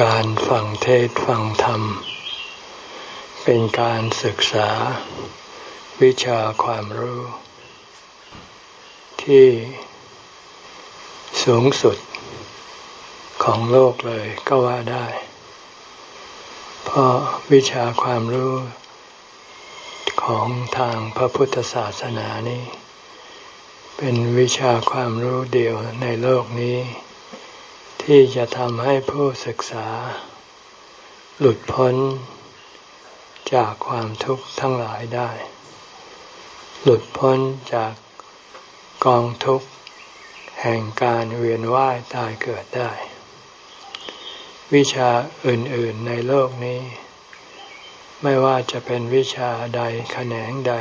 การฟังเทศฟังธรรม เป็นการศึกษา วิชาความรู้ ที่สูงสุดของโลกเลยก็ว่าได้ เพราะวิชาความรู้ของทางพระพุทธศาสนานี้ เป็นวิชาความรู้เดียวในโลกนี้ ที่จะทำให้ผู้ศึกษา หลุดพ้น จากความทุกข์ทั้งหลายได้ หลุดพ้นจากกองทุกข์ แห่งการเวียนว่ายตายเกิดได้ วิชาอื่น ๆในโลกนี้ ไม่ว่าจะเป็นวิชาใดแขนงใด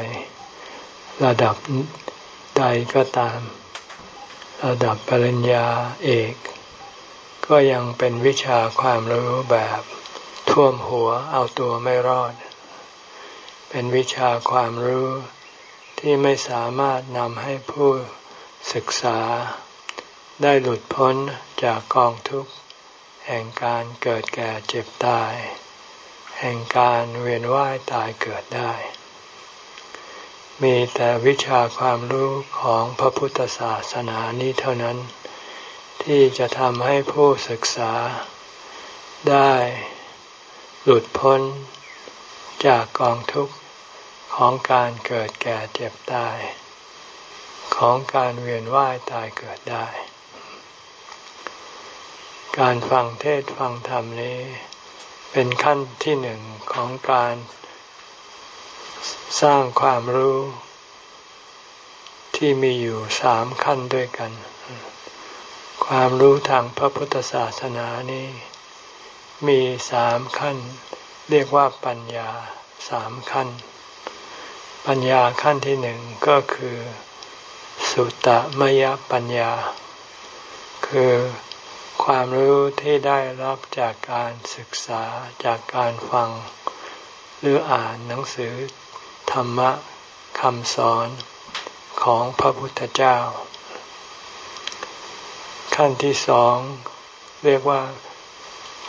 ระดับใดก็ตาม ระดับปริญญาเอก ก็ยังเป็นวิชาความรู้แบบท่วมหัวเอาตัวไม่รอด เป็นวิชาความรู้ที่ไม่สามารถนำให้ผู้ศึกษา ได้หลุดพ้นจากกองทุกข์แห่งการเกิดแก่เจ็บตาย แห่งการเวียนว่ายตายเกิดได้ มีแต่วิชาความรู้ของพระพุทธศาสนานี้เท่านั้น ที่จะทำให้ผู้ศึกษา ได้หลุดพ้นจากกองทุกข์ของการเกิดแก่เจ็บตาย ของการเวียนว่ายตายเกิดได้ การฟังเทศฟังธรรมนี้ เป็นขั้นที่หนึ่งของการสร้างความรู้ ที่มีอยู่สามขั้นด้วยกัน ความรู้ทางพระพุทธศาสนานี้ มีสามขั้น เรียกว่าปัญญาสามขั้น ปัญญาขั้นที่หนึ่งก็คือ สุตตมยปัญญา คือความรู้ที่ได้รับจากการศึกษาจากการฟัง หรืออ่านหนังสือธรรมะคำสอนของพระพุทธเจ้า ขั้นที่สอง เรียกว่า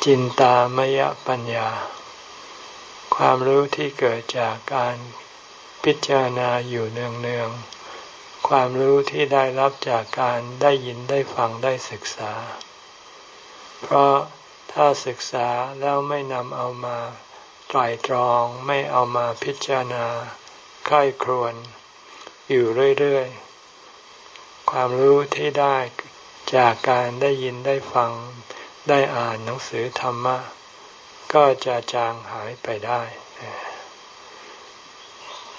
จินตามยปัญญา ความรู้ที่เกิดจากการพิจารณาอยู่เนืองๆความรู้ที่ได้รับจากการได้ยินได้ฟังได้ศึกษา เพราะถ้าศึกษาแล้วไม่นำเอามาไตรตรองไม่เอามาพิจารณาใคร่ครวน อยู่เรื่อยๆ ความรู้ที่ได้ จากการได้ยินได้ฟังได้อ่านหนังสือธรรมะ ก็จะจางหายไปได้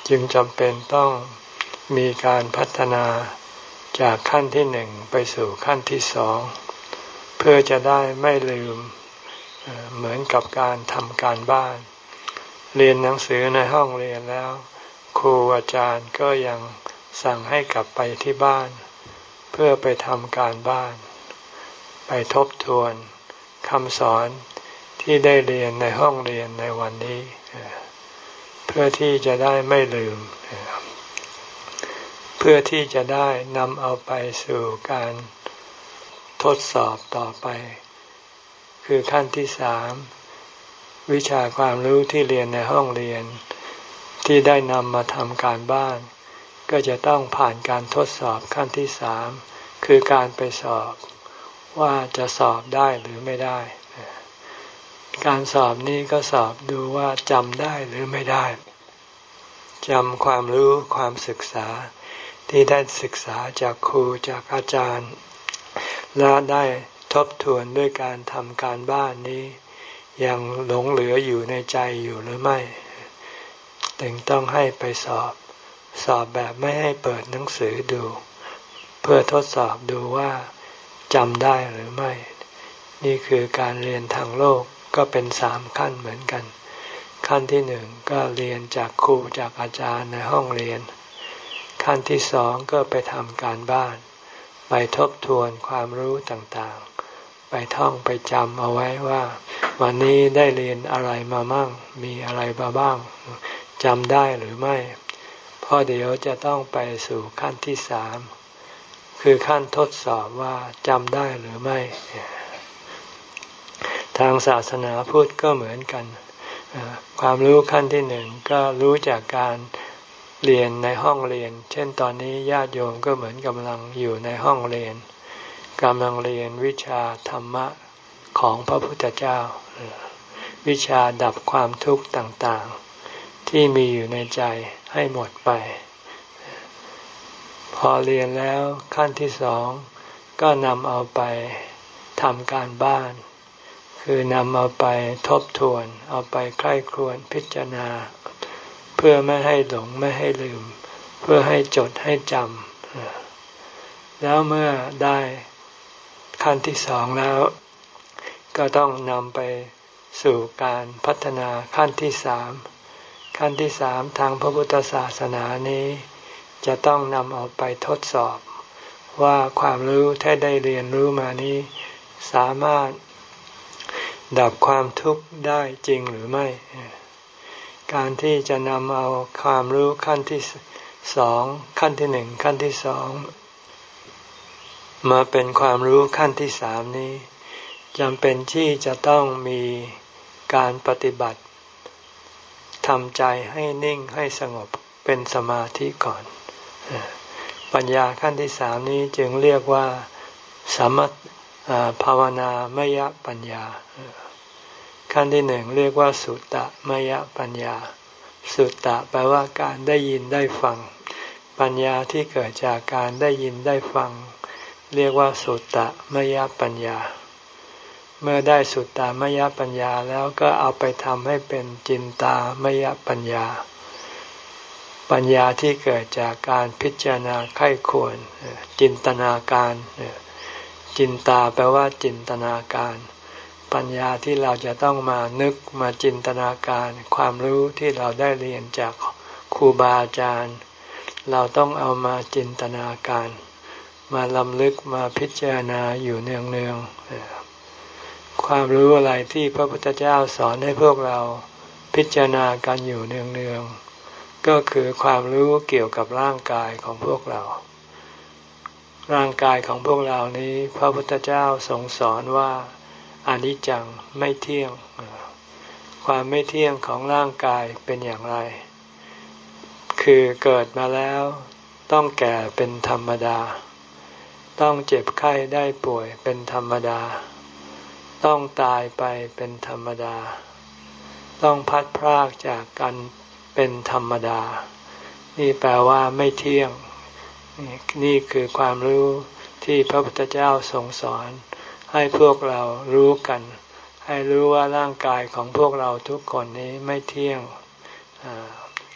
จึงจำเป็นต้องมีการพัฒนาจากขั้นที่หนึ่งไปสู่ขั้นที่สอง เพื่อจะได้ไม่ลืมเหมือนกับการทำการบ้าน เรียนหนังสือในห้องเรียนแล้ว ครูอาจารย์ก็ยังสั่งให้กลับไปที่บ้าน เพื่อไปทำการบ้าน ไปทบทวนคำสอนที่ได้เรียนในห้องเรียนในวันนี้ เพื่อที่จะได้ไม่ลืม เพื่อที่จะได้นำเอาไปสู่การทดสอบต่อไป คือขั้นที่สามวิชาความรู้ที่เรียนในห้องเรียน ที่ได้นำมาทำการบ้าน ก็จะต้องผ่านการทดสอบขั้นที่สามคือการไปสอบว่าจะสอบได้หรือไม่ได้ การสอบนี้ก็สอบดูว่าจำได้หรือไม่ได้จำความรู้ความศึกษาที่ได้ศึกษาจากครูจากอาจารย์ และได้ทบทวนด้วยการทำการบ้านนี้ ยังหลงเหลืออยู่ในใจอยู่หรือไม่ ถึงต้องให้ไปสอบ สอบแบบไม่ให้เปิดหนังสือดู เพื่อทดสอบดูว่าจำได้หรือไม่ นี่คือการเรียนทางโลกก็เป็นสามขั้นเหมือนกัน ขั้นที่หนึ่งก็เรียนจากครูจากอาจารย์ในห้องเรียน ขั้นที่สองก็ไปทำการบ้าน ไปทบทวนความรู้ต่างๆ ไปท่องไปจำเอาไว้ว่า วันนี้ได้เรียนอะไรมามั่ง มีอะไรมาบ้างจำได้หรือไม่ พราะเดี๋ยวจะต้องไปสู่ขั้นที่สามคือขั้นทดสอบว่าจำได้หรือไม่ ทางศาสนาพุทธก็เหมือนกัน ความรู้ขั้นที่หนึ่งก็รู้จากการเรียนในห้องเรียน เช่นตอนนี้ญาติโยมก็เหมือนกำลังอยู่ในห้องเรียนกำลังเรียนวิชาธรรมะของพระพุทธเจ้า วิชาดับความทุกข์ต่างๆ ที่มีอยู่ในใจ ให้หมดไป พอเรียนแล้วขั้นที่สองก็นำเอาไปทำการบ้าน คือนำเอาไปทบทวน เอาไปใคร่ครวญพิจารณา เพื่อไม่ให้หลงไม่ให้ลืม เพื่อให้จดให้จำแล้วเมื่อได้ขั้นที่สองแล้ว ก็ต้องนำไปสู่การพัฒนาขั้นที่สาม ขั้นที่สามทางพระพุทธศาสนานี้ จะต้องนำเอาไปทดสอบ ว่าความรู้ที่ได้เรียนรู้มานี้ สามารถดับความทุกข์ได้จริงหรือไม่ การที่จะนำเอาความรู้ขั้นที่สองขั้นที่หนึ่งขั้นที่สองมาเป็นความรู้ขั้นที่สามนี้จำเป็นที่จะต้องมีการปฏิบัติ ทำใจให้นิ่งให้สงบเป็นสมาธิก่อน ปัญญาขั้นที่สามนี้จึงเรียกว่าสมัตภาวนามยปัญญา ขั้นที่หนึ่งเรียกว่าสุตตะมยปัญญา สุตตะแปลว่าการได้ยินได้ฟัง ปัญญาที่เกิดจากการได้ยินได้ฟัง เรียกว่าสุตตะมยปัญญา เมื่อได้สุตตามยปัญญาแล้วก็เอาไปทำให้เป็นจินตามยปัญญา ปัญญาที่เกิดจากการพิจารณาไข้ควรจินตนาการ จินตาแปลว่าจินตนาการ ปัญญาที่เราจะต้องมานึกมาจินตนาการ ความรู้ที่เราได้เรียนจากครูบาอาจารย์ เราต้องเอามาจินตนาการ มาลำลึกมาพิจารณาอยู่เนืองเนือง ความรู้อะไรที่พระพุทธเจ้าสอนให้พวกเราพิจารณากันอยู่เนืองเนืองก็คือความรู้เกี่ยวกับร่างกายของพวกเรา ร่างกายของพวกเรานี้ พระพุทธเจ้าทรงสอนว่าอนิจจังไม่เที่ยง ความไม่เที่ยงของร่างกายเป็นอย่างไร คือเกิดมาแล้วต้องแก่เป็นธรรมดา ต้องเจ็บไข้ได้ป่วยเป็นธรรมดา ต้องตายไปเป็นธรรมดา ต้องพัดพรากจากกันเป็นธรรมดา นี่แปลว่าไม่เที่ยง นี่คือความรู้ที่พระพุทธเจ้าทรงสอน ให้พวกเรารู้กัน ให้รู้ว่าร่างกายของพวกเราทุกคนนี้ไม่เที่ยง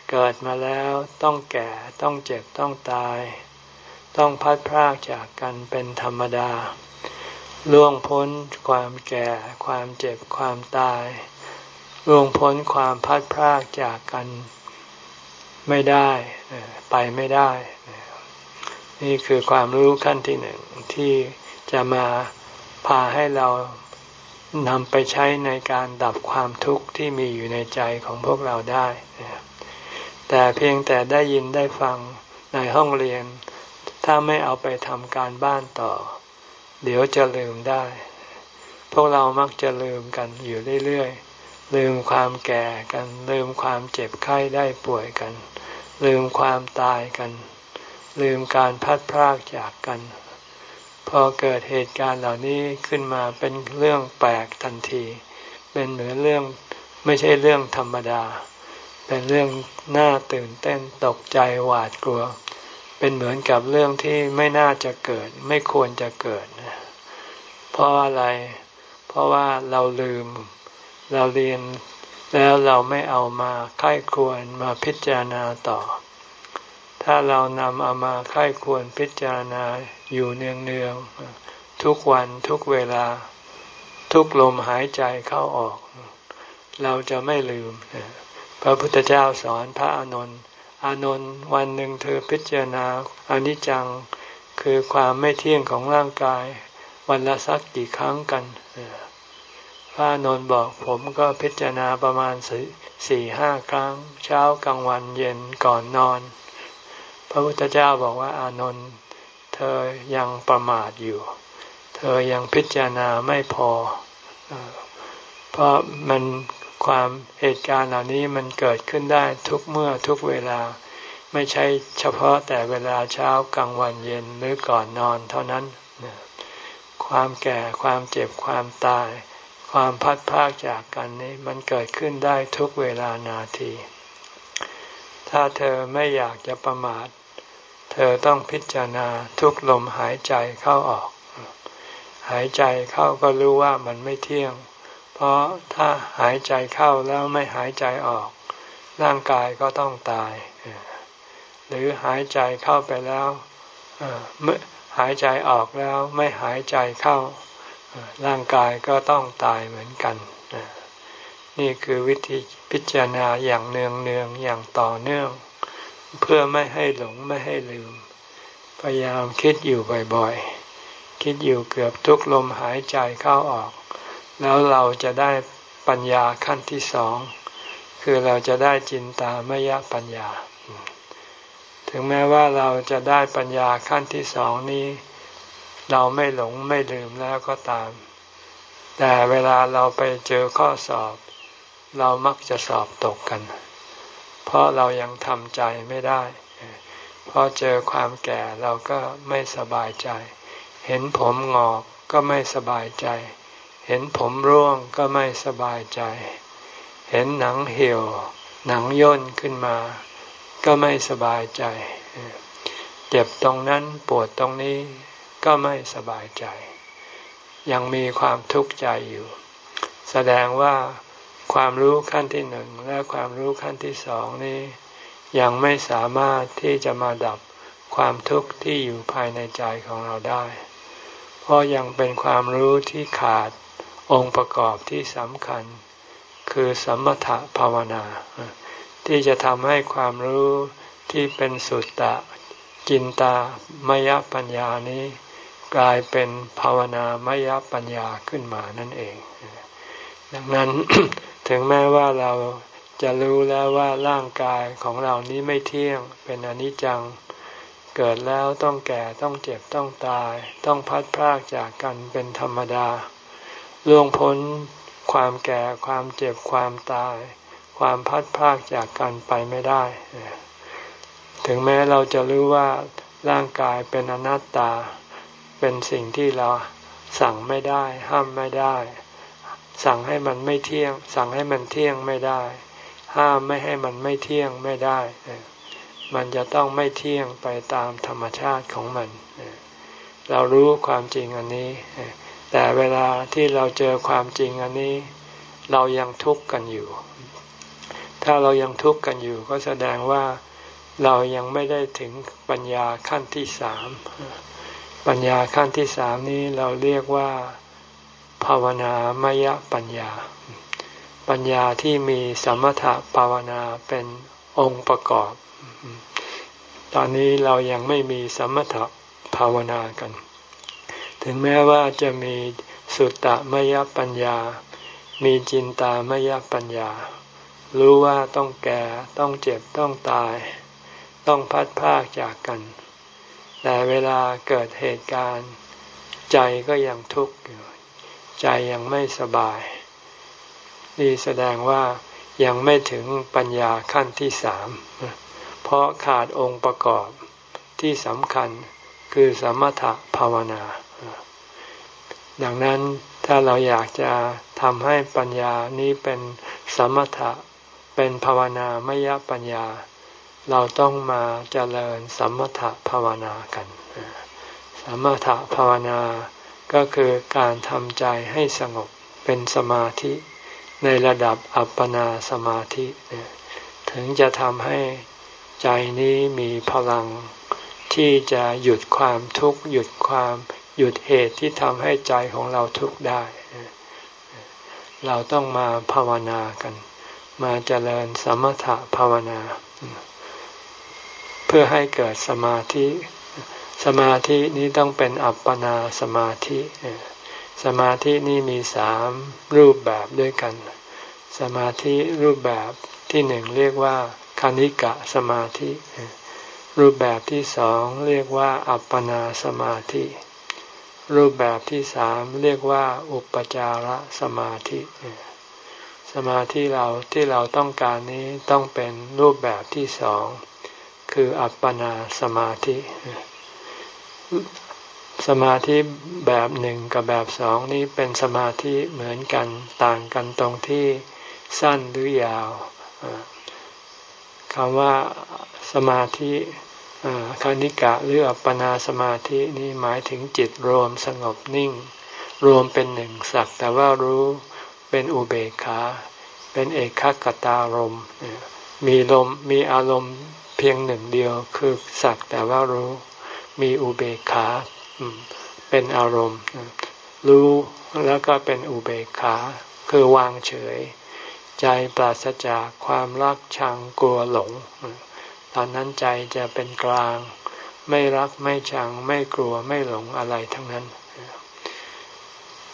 เกิดมาแล้วต้องแก่ต้องเจ็บต้องตาย ต้องพัดพรากจากกันเป็นธรรมดา ล่วงพ้นความแก่ ความเจ็บความตาย ล่วงพ้นความพัดพรากจากกันไม่ได้ไปไม่ได้ นี่คือความรู้ขั้นที่หนึ่งที่จะมาพาให้เรานำไปใช้ในการดับความทุกข์ที่มีอยู่ในใจของพวกเราได้ แต่เพียงแต่ได้ยินได้ฟังในห้องเรียน ถ้าไม่เอาไปทำการบ้านต่อ เดี๋ยวจะลืมได้ พวกเรามักจะลืมกันอยู่เรื่อยๆ ลืมความแก่กัน ลืมความเจ็บไข้ได้ป่วยกัน ลืมความตายกัน ลืมการพัดพรากจากกัน พอเกิดเหตุการณ์เหล่านี้ขึ้นมาเป็นเรื่องแปลกทันที เป็นเหมือนเรื่องไม่ใช่เรื่องธรรมดา เป็นเรื่องน่าตื่นเต้นตกใจหวาดกลัว เป็นเหมือนกับเรื่องที่ไม่น่าจะเกิด ไม่ควรจะเกิด เพราะอะไร เพราะว่าเราลืม เราเรียนแล้วเราไม่เอามาค่ายควรมาพิจารณาต่อ ถ้าเรานำเอามาค่ายควรพิจารณาอยู่เนืองๆทุกวันทุกเวลา ทุกลมหายใจเข้าออก เราจะไม่ลืม พระพุทธเจ้าสอนพระอานนท์ อานนท์วันหนึ่งเธอพิจารณาอนิจจัง คือความไม่เที่ยงของร่างกาย วันละสักกี่ครั้งกันพระนนท์บอกผมก็พิจารณาประมาณสี่ห้าครั้ง เช้ากลางวันเย็นก่อนนอน พระพุทธเจ้าบอกว่าอานนท์เธอยังประมาทอยู่ เธอยังพิจารณาไม่พอเพราะมัน ความเหตุการณ์เหล่านี้มันเกิดขึ้นได้ทุกเมื่อทุกเวลา ไม่ใช่เฉพาะแต่เวลาเช้ากลางวันเย็นหรือก่อนนอนเท่านั้น ความแก่ความเจ็บความตาย ความพัดพากจากกันนี้มันเกิดขึ้นได้ทุกเวลานาที ถ้าเธอไม่อยากจะประมาท เธอต้องพิจารณาทุกลมหายใจเข้าออก หายใจเข้าก็รู้ว่ามันไม่เที่ยง เพราะถ้าหายใจเข้าแล้วไม่หายใจออก ร่างกายก็ต้องตาย หรือหายใจเข้าไปแล้วเมื่อหายใจออกแล้วไม่หายใจเข้า ร่างกายก็ต้องตายเหมือนกัน นี่คือวิธีพิจารณาอย่างเนืองเนืองอย่างต่อเนื่อง เพื่อไม่ให้หลงไม่ให้ลืม พยายามคิดอยู่บ่อยๆ คิดอยู่เกือบทุกลมหายใจเข้าออก แล้วเราจะได้ปัญญาขั้นที่สอง คือเราจะได้จินตามยปัญญา ถึงแม้ว่าเราจะได้ปัญญาขั้นที่สองนี้ เราไม่หลงไม่ลืมแล้วก็ตาม แต่เวลาเราไปเจอข้อสอบ เรามักจะสอบตกกัน เพราะเรายังทำใจไม่ได้พอเจอความแก่เราก็ไม่สบายใจ เห็นผมงอกก็ไม่สบายใจ เห็นผมร่วงก็ไม่สบายใจ เห็นหนังเหี่ยว หนังย่นขึ้นมา ก็ไม่สบายใจ เจ็บตรงนั้นปวดตรงนี้ก็ไม่สบายใจ ยังมีความทุกข์ใจอยู่ แสดงว่าความรู้ขั้นที่หนึ่งและความรู้ขั้นที่สองนี้ ยังไม่สามารถที่จะมาดับความทุกข์ที่อยู่ภายในใจของเราได้ เพราะยังเป็นความรู้ที่ขาด องค์ประกอบที่สำคัญ คือสมถะภาวนา ที่จะทำให้ความรู้ที่เป็นสุตตะจินตามยปัญญานี้ กลายเป็นภาวนามยปัญญาขึ้นมานั่นเอง ดังนั้นถึงแม้ว่าเราจะรู้แล้วว่าร่างกายของเรานี้ไม่เที่ยงเป็นอนิจจังเกิดแล้วต้องแก่ต้องเจ็บต้องตาย ต้องพัดพรากจากกันเป็นธรรมดา ล่วงพ้นความแก่ความเจ็บความตาย ความพัดพากจากกันไปไม่ได้ ถึงแม้เราจะรู้ว่าร่างกายเป็นอนัตตา เป็นสิ่งที่เราสั่งไม่ได้ ห้ามไม่ได้ สั่งให้มันไม่เที่ยง สั่งให้มันเที่ยงไม่ได้ ห้ามไม่ให้มันไม่เที่ยงไม่ได้ มันจะต้องไม่เที่ยงไปตามธรรมชาติของมัน เรารู้ความจริงอันนี้ แต่เวลาที่เราเจอความจริงอันนี้ เรายังทุกข์กันอยู่ ถ้าเรายังทุกข์กันอยู่ก็แสดงว่าเรายังไม่ได้ถึงปัญญาขั้นที่สามปัญญาขั้นที่สามนี้เราเรียกว่า ภาวนามยปัญญา ปัญญาที่มีสมถะภาวนาเป็นองค์ประกอบ ตอนนี้เรายังไม่มีสมถะภาวนากัน ถึงแม้ว่าจะมีสุตตมยปัญญา มีจินตามยปัญญา รู้ว่าต้องแก่ต้องเจ็บต้องตาย ต้องพัดพากจากกัน แต่เวลาเกิดเหตุการณ์ ใจก็ยังทุกข์อยู่ ใจยังไม่สบาย นี่แสดงว่ายังไม่ถึงปัญญาขั้นที่สามเพราะขาดองค์ประกอบที่สำคัญคือสมถะภาวนา ดังนั้นถ้าเราอยากจะทำให้ปัญญานี้เป็นสมถะ เป็นภาวนามยปัญญา เราต้องมาเจริญสมถะภาวนากันสมถะภาวนาก็คือการทำใจให้สงบเป็นสมาธิในระดับอัปปนาสมาธิ ถึงจะทำให้ใจนี้มีพลังที่จะหยุดความทุกข์หยุดความ หยุดเหตุที่ทำให้ใจของเราทุกข์ได้ เราต้องมาภาวนากัน มาเจริญสมถะภาวนา เพื่อให้เกิดสมาธิ สมาธินี้ต้องเป็นอัปปนาสมาธิ สมาธินี้มีสามรูปแบบด้วยกัน สมาธิรูปแบบที่หนึ่งเรียกว่าคณิกะสมาธิ รูปแบบที่สองเรียกว่าอัปปนาสมาธิ รูปแบบที่สามเรียกว่า อุปจารสมาธิ สมาธิเราที่เราต้องการนี้ต้องเป็นรูปแบบที่สอง คืออัปปนาสมาธิ สมาธิแบบหนึ่งกับแบบสองนี้เป็นสมาธิเหมือนกันต่างกันตรงที่สั้นหรือยาวคำว่าสมาธิ คณิกะหรืออัปปนาสมาธินี้หมายถึงจิตรวมสงบนิ่ง รวมเป็นหนึ่งสักแต่ว่ารู้เป็นอุเบกขา เป็นเอกขกตารมมีลมมีอารมณ์เพียงหนึ่งเดียวคือสักแต่ว่ารู้ มีอุเบกขาเป็นอารมณ์ รู้แล้วก็เป็นอุเบกขา คือวางเฉย ใจปราศจากความรักชังกลัวหลง ตอนนั้นใจจะเป็นกลาง ไม่รักไม่ชัง ไม่กลัวไม่หลงอะไรทั้งนั้น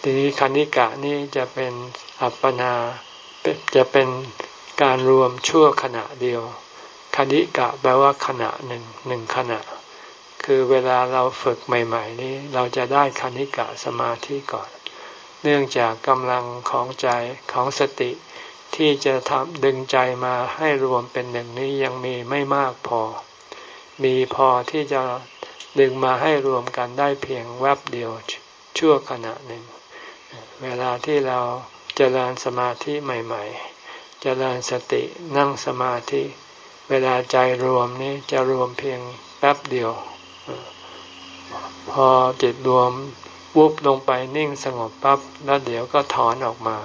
ทีนี้คณิกะนี่จะเป็นอัปปนาจะเป็นการรวมชั่วขณะเดียว คณิกะแปลว่าขณะหนึ่งหนึ่งขณะ คือเวลาเราฝึกใหม่ ๆ นี้เราจะได้คณิกะสมาธิก่อน เนื่องจากกำลังของใจของสติ ที่จะทำดึงใจมาให้รวมเป็นหนึ่งนี้ยังมีไม่มากพอ มีพอที่จะดึงมาให้รวมกันได้เพียงแวบเดียวชั่วขณะหนึ่ง เวลาที่เราจเจริญสมาธิใหม่ๆเจริญสตินั่งสมาธิ เวลาใจรวมนี้จะรวมเพียงแป๊บเดียว พอจิตรวมวุบลงไปนิ่งสงบปั๊บแล้วเดี๋ยวก็ถอนออกมา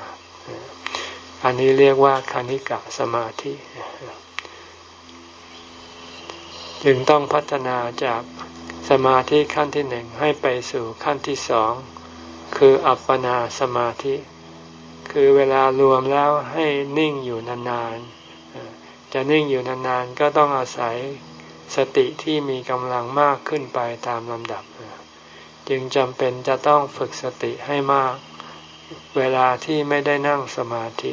อันนี้เรียกว่าคณิกะสมาธิ จึงต้องพัฒนาจากสมาธิขั้นที่หนึ่งให้ไปสู่ขั้นที่สองคืออัปปนาสมาธิ คือเวลารวมแล้วให้นิ่งอยู่นานๆ จะนิ่งอยู่นานๆ ก็ต้องอาศัยสติที่มีกำลังมากขึ้นไปตามลำดับ จึงจำเป็นจะต้องฝึกสติให้มาก เวลาที่ไม่ได้นั่งสมาธิ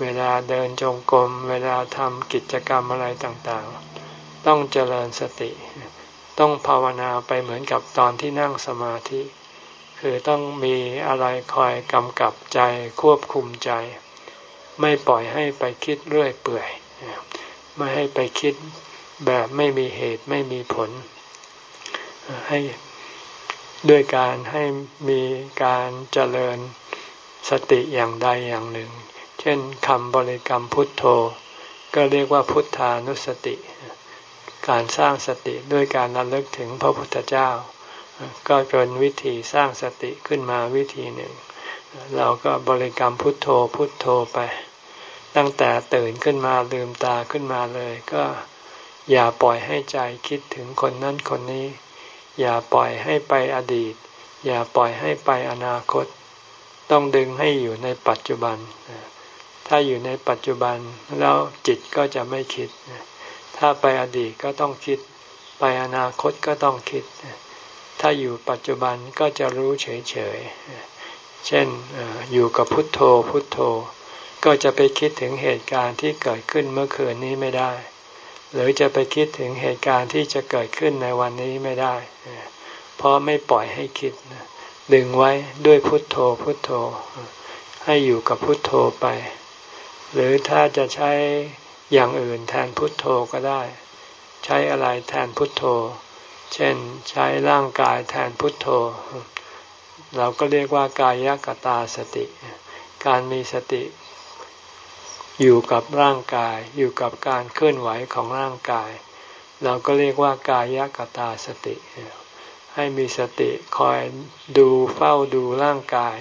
เวลาเดินจงกรม เวลาทำกิจกรรมอะไรต่างๆ ต้องเจริญสติ ต้องภาวนาไปเหมือนกับตอนที่นั่งสมาธิ คือต้องมีอะไรคอยกำกับใจควบคุมใจ ไม่ปล่อยให้ไปคิดเรื่อยเปื่อย ไม่ให้ไปคิดแบบไม่มีเหตุไม่มีผล ให้ ด้วยการให้มีการเจริญสติอย่างใดอย่างหนึ่ง เช่นคำบริกรรมพุทโธ ก็เรียกว่าพุทธานุสติ การสร้างสติด้วยการระลึกถึงพระพุทธเจ้า ก็เป็นวิธีสร้างสติขึ้นมาวิธีหนึ่ง เราก็บริกรรมพุทโธพุทโธไป ตั้งแต่ตื่นขึ้นมาลืมตาขึ้นมาเลย ก็อย่าปล่อยให้ใจคิดถึงคนนั้นคนนี้ อย่าปล่อยให้ไปอดีต อย่าปล่อยให้ไปอนาคต ต้องดึงให้อยู่ในปัจจุบัน ถ้าอยู่ในปัจจุบันแล้วจิตก็จะไม่คิด ถ้าไปอดีตก็ต้องคิด ไปอนาคตก็ต้องคิด ถ้าอยู่ปัจจุบันก็จะรู้เฉยๆ เช่นอยู่กับพุทโธพุทโธ ก็จะไปคิดถึงเหตุการณ์ที่เกิดขึ้นเมื่อคืนนี้ไม่ได้ หรือจะไปคิดถึงเหตุการณ์ที่จะเกิดขึ้นในวันนี้ไม่ได้ เพราะไม่ปล่อยให้คิด ดึงไว้ด้วยพุทโธพุทโธ ให้อยู่กับพุทโธไป หรือถ้าจะใช้อย่างอื่นแทนพุทโธก็ได้ ใช้อะไรแทนพุทโธ เช่นใช้ร่างกายแทนพุทโธ เราก็เรียกว่ากายกตาสติ การมีสติ อยู่กับร่างกาย อยู่กับการเคลื่อนไหวของร่างกาย เราก็เรียกว่ากายกตาสติ ให้มีสติคอยดูเฝ้าดูร่างกาย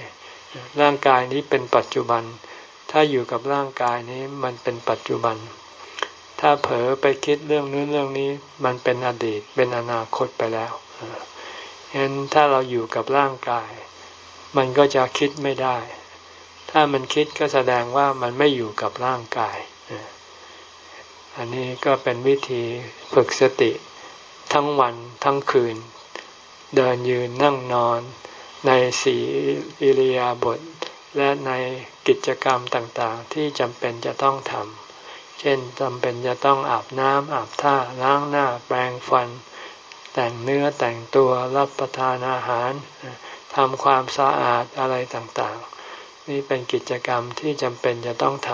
ร่างกายนี้เป็นปัจจุบัน ถ้าอยู่กับร่างกายนี้มันเป็นปัจจุบัน ถ้าเผลอไปคิดเรื่องนู้นเรื่องนี้มันเป็นอดีตเป็นอนาคตไปแล้วฉะนั้นถ้าเราอยู่กับร่างกาย มันก็จะคิดไม่ได้ ถ้ามันคิดก็แสดงว่ามันไม่อยู่กับร่างกาย อันนี้ก็เป็นวิธีฝึกสติทั้งวันทั้งคืน เดินยืนนั่งนอน ในสีอิริยาบถและในกิจกรรมต่างๆ ที่จำเป็นจะต้องทำ เช่นจำเป็นจะต้องอาบน้ำอาบท่าล้างหน้าแปรงฟัน แต่งเนื้อแต่งตัวรับประทานอาหารทำความสะอาดอะไรต่างๆ นี่เป็นกิจกรรมที่จำเป็นจะต้องท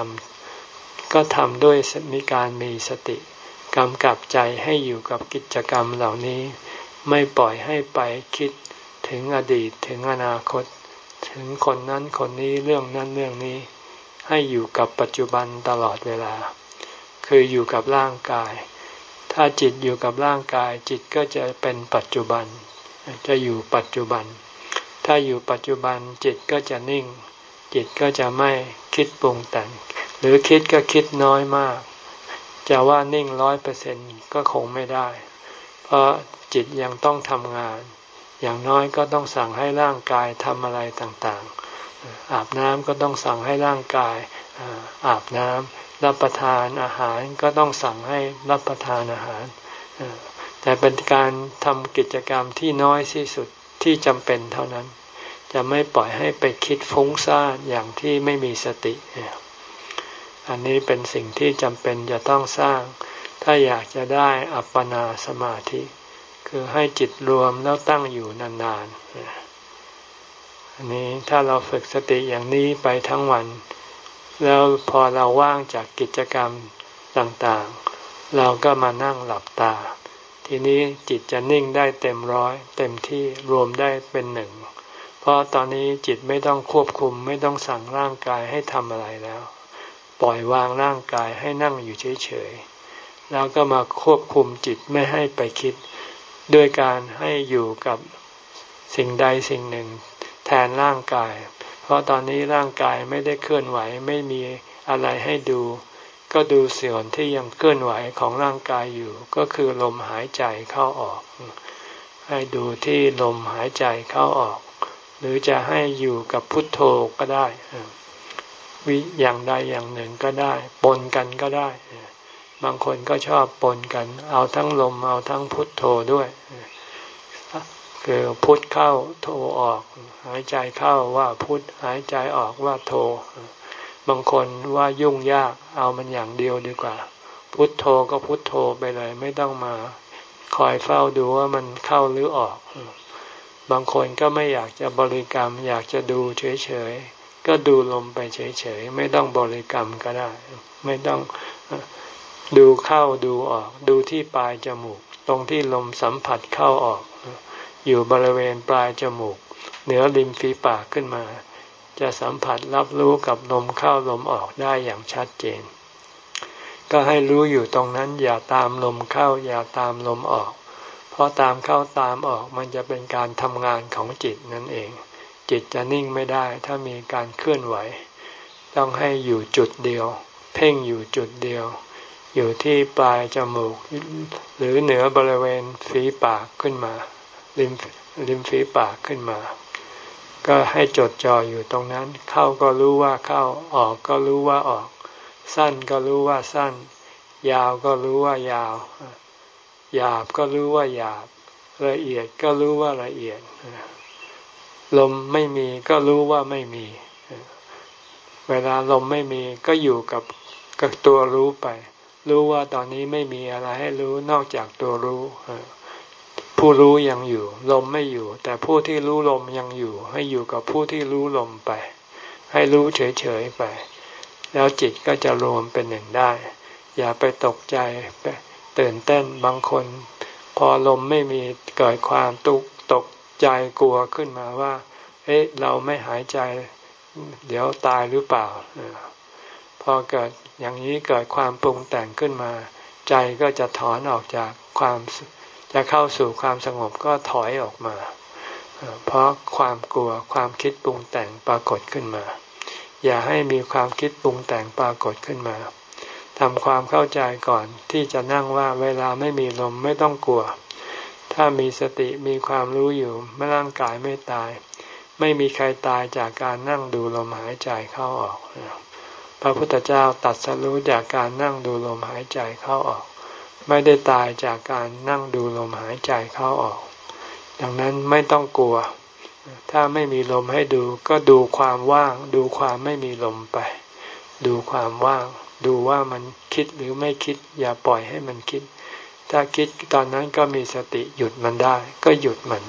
ำก็ทำด้วยมีการมีสติกำกับใจให้อยู่กับกิจกรรมเหล่านี้ ไม่ปล่อยให้ไปคิดถึงอดีตถึงอนาคต ถึงคนนั้นคนนี้เรื่องนั้นเรื่องนี้ ให้อยู่กับปัจจุบันตลอดเวลา คืออยู่กับร่างกาย ถ้าจิตอยู่กับร่างกาย จิตก็จะเป็นปัจจุบัน จะอยู่ปัจจุบัน ถ้าอยู่ปัจจุบันจิตก็จะนิ่ง จิตก็จะไม่คิดปรุงแต่ง หรือคิดก็คิดน้อยมาก จะว่านิ่งร้อยเปอร์เซ็นก็คงไม่ได้ เพราะจิตยังต้องทำงาน อย่างน้อยก็ต้องสั่งให้ร่างกายทำอะไรต่างๆ อาบน้ำก็ต้องสั่งให้ร่างกายอาบน้ำรับประทานอาหารก็ต้องสั่งให้รับประทานอาหาร แต่เป็นการทำกิจกรรมที่น้อยที่สุดที่จำเป็นเท่านั้น จะไม่ปล่อยให้ไปคิดฟุ้งซ่านอย่างที่ไม่มีสติ อันนี้เป็นสิ่งที่จำเป็นจะต้องสร้าง ถ้าอยากจะได้อัปปนาสมาธิ คือให้จิตรวมแล้วตั้งอยู่นานๆ อันนี้ถ้าเราฝึกสติอย่างนี้ไปทั้งวัน แล้วพอเราว่างจากกิจกรรมต่างๆ เราก็มานั่งหลับตา ทีนี้จิตจะนิ่งได้เต็มร้อย เต็มที่รวมได้เป็นหนึ่ง เพราะตอนนี้จิตไม่ต้องควบคุมไม่ต้องสั่งร่างกายให้ทำอะไรแล้ว ปล่อยวางร่างกายให้นั่งอยู่เฉยๆแล้วก็มาควบคุมจิตไม่ให้ไปคิด ด้วยการให้อยู่กับสิ่งใดสิ่งหนึ่ง แทนร่างกาย เพราะตอนนี้ร่างกายไม่ได้เคลื่อนไหวไม่มีอะไรให้ดู ก็ดูส่วนที่ยังเคลื่อนไหวของร่างกายอยู่ ก็คือลมหายใจเข้าออก ให้ดูที่ลมหายใจเข้าออก หรือจะให้อยู่กับพุทโธก็ได้วิอย่างใดอย่างหนึ่งก็ได้ ปนกันก็ได้ บางคนก็ชอบปนกัน เอาทั้งลมเอาทั้งพุทโธด้วยคือพุทเข้าโธออก หายใจเข้าว่าพุทหายใจออกว่าโธบางคนว่ายุ่งยากเอามันอย่างเดียวดีกว่า พุทโธก็พุทโธไปเลย ไม่ต้องมา คอยเฝ้าดูว่ามันเข้าหรือออก บางคนก็ไม่อยากจะบริกรรม อยากจะดูเฉยๆ ก็ดูลมไปเฉยๆ ไม่ต้องบริกรรมก็ได้ ไม่ต้องดูเข้าดูออก ดูที่ปลายจมูก ตรงที่ลมสัมผัสเข้าออก อยู่บริเวณปลายจมูก เหนือริมฝีปากขึ้นมา จะสัมผัสรับรู้กับลมเข้าลมออกได้อย่างชัดเจน ก็ให้รู้อยู่ตรงนั้น อย่าตามลมเข้า อย่าตามลมออก เพราะตามเข้าตามออกมันจะเป็นการทำงานของจิตนั่นเอง จิตจะนิ่งไม่ได้ถ้ามีการเคลื่อนไหว ต้องให้อยู่จุดเดียว เพ่งอยู่จุดเดียว อยู่ที่ปลายจมูก หรือเหนือบริเวณฝีปากขึ้นมา ริมริมฝีปากขึ้นมา ก็ให้จดจ่ออยู่ตรงนั้น เข้าก็รู้ว่าเข้าออกก็รู้ว่าออก สั้นก็รู้ว่าสั้น ยาวก็รู้ว่ายาว หยาบก็รู้ว่าหยาบ ละเอียดก็รู้ว่าละเอียด ลมไม่มีก็รู้ว่าไม่มี เวลาลมไม่มีก็อยู่กับกับตัวรู้ไป รู้ว่าตอนนี้ไม่มีอะไรให้รู้นอกจากตัวรู้ผู้รู้ยังอยู่ ลมไม่อยู่ แต่ผู้ที่รู้ลมยังอยู่ ให้อยู่กับผู้ที่รู้ลมไป ให้รู้เฉยๆไป แล้วจิตก็จะรวมเป็นหนึ่งได้ อย่าไปตกใจไป ตื่นเต้นบางคน พอลมไม่มีเกิดความตุกตกใจกลัวขึ้นมาว่า เอ๊ะ เราไม่หายใจ เดี๋ยวตายหรือเปล่า พอเกิดอย่างนี้เกิดความปรุงแต่งขึ้นมา ใจก็จะถอนออกจากความจะเข้าสู่ความสงบก็ถอยออกมา เพราะความกลัวความคิดปรุงแต่งปรากฏขึ้นมา อย่าให้มีความคิดปรุงแต่งปรากฏขึ้นมา ทำความเข้าใจก่อนที่จะนั่งว่าเวลาไม่มีลมไม่ต้องกลัว ถ้ามีสติมีความรู้อยู่ไม่ร่างกายไม่ตาย ไม่มีใครตายจากการนั่งดูลมหายใจเข้าออก พระพุทธเจ้าตัดสรู้จากการนั่งดูลมหายใจเข้าออก ไม่ได้ตายจากการนั่งดูลมหายใจเข้าออก ดังนั้นไม่ต้องกลัว ถ้าไม่มีลมให้ดูก็ดูความว่าง ดูความไม่มีลมไป ดูความว่าง ดูว่ามันคิดหรือไม่คิด อย่าปล่อยให้มันคิด ถ้าคิดตอนนั้นก็มีสติหยุดมันได้ ก็หยุดมัน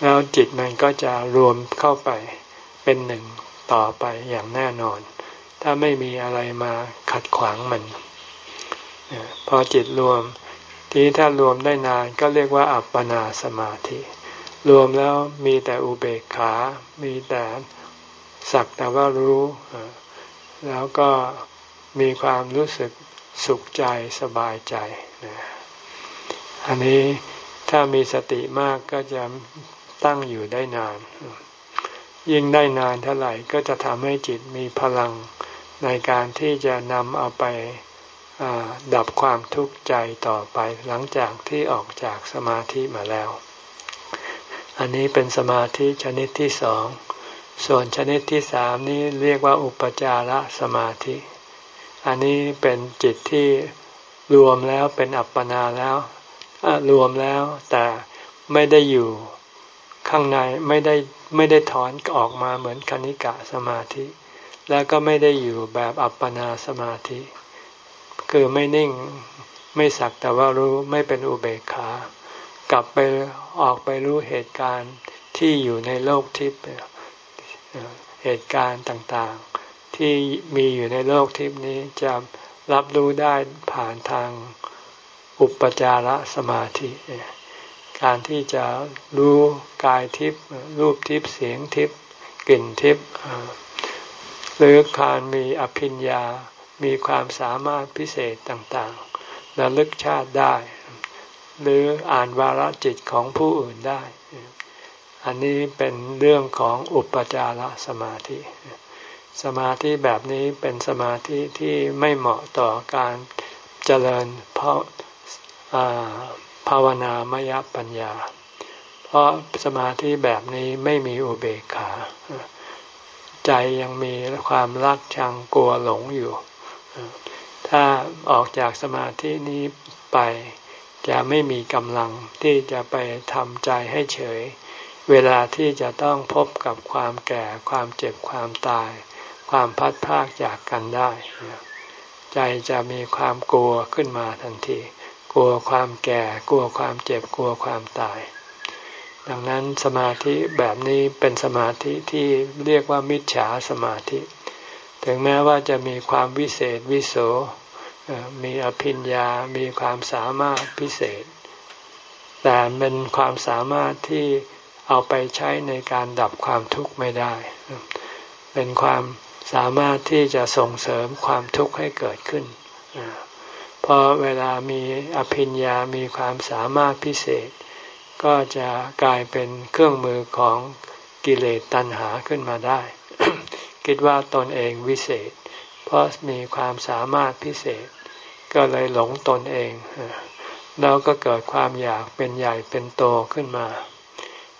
แล้วจิตมันก็จะรวมเข้าไปเป็นหนึ่งต่อไปอย่างแน่นอน ถ้าไม่มีอะไรมาขัดขวางมันพอจิตรวม ทีนี้ถ้ารวมได้นานก็เรียกว่าอัปปนาสมาธิ รวมแล้วมีแต่อุเบกขา มีแต่สักแต่ว่ารู้ แล้วก็ มีความรู้สึกสุขใจสบายใจนะอันนี้ถ้ามีสติมากก็จะตั้งอยู่ได้นาน ยิ่งได้นานเท่าไหร่ก็จะทำให้จิตมีพลังในการที่จะนำเอาไปดับความทุกข์ใจต่อไปหลังจากที่ออกจากสมาธิมาแล้ว อันนี้เป็นสมาธิชนิดที่สอง ส่วนชนิดที่สามนี้เรียกว่าอุปจารสมาธิ อันนี้เป็นจิตที่รวมแล้วเป็นอัปปนาแล้วรวมแล้วแต่ไม่ได้อยู่ข้างในไม่ได้ไม่ได้ถอนออกมาเหมือนคณิกะสมาธิ แล้วก็ไม่ได้อยู่แบบอัปปนาสมาธิ คือไม่นิ่งไม่สักแต่ว่ารู้ไม่เป็นอุเบกขากลับไปออกไปรู้เหตุการณ์ที่อยู่ในโลกทิพย์เหตุการณ์ต่างๆ ที่มีอยู่ในโลกทิพย์นี้จะรับรู้ได้ผ่านทางอุปจารสมาธิ การที่จะรู้กายทิพย์รูปทิพย์เสียงทิพย์กลิ่นทิพย์หรือการมีอภิญญา มีความสามารถพิเศษต่างๆระลึกชาติได้ หรืออ่านวาลจิตของผู้อื่นได้ อันนี้เป็นเรื่องของอุปจารสมาธิ สมาธิแบบนี้เป็นสมาธิที่ไม่เหมาะต่อการเจริญเพราะภาวนามยปัญญา เพราะสมาธิแบบนี้ไม่มีอุเบกขา ใจยังมีความรักชังกลัวหลงอยู่ ถ้าออกจากสมาธินี้ไปจะไม่มีกำลังที่จะไปทำใจให้เฉย เวลาที่จะต้องพบกับความแก่ความเจ็บความตาย ความพัดพากจากกันได้ ใจจะมีความกลัวขึ้นมาทันที กลัวความแก่ กลัวความเจ็บ กลัวความตาย ดังนั้นสมาธิแบบนี้เป็นสมาธิที่เรียกว่ามิจฉาสมาธิ ถึงแม้ว่าจะมีความวิเศษวิโส มีอภิญญา มีความสามารถพิเศษ แต่เป็นความสามารถที่เอาไปใช้ในการดับความทุกข์ไม่ได้ เป็นความ สามารถที่จะส่งเสริมความทุกข์ให้เกิดขึ้นพอเวลามีอภิญญา มีความสามารถพิเศษ ก็จะกลายเป็นเครื่องมือของกิเลสตัณหาขึ้นมาได้ คิดว่าตนเองวิเศษ เพราะมีความสามารถพิเศษ ก็เลยหลงตนเอง แล้วก็เกิดความอยากเป็นใหญ่เป็นโตขึ้นมา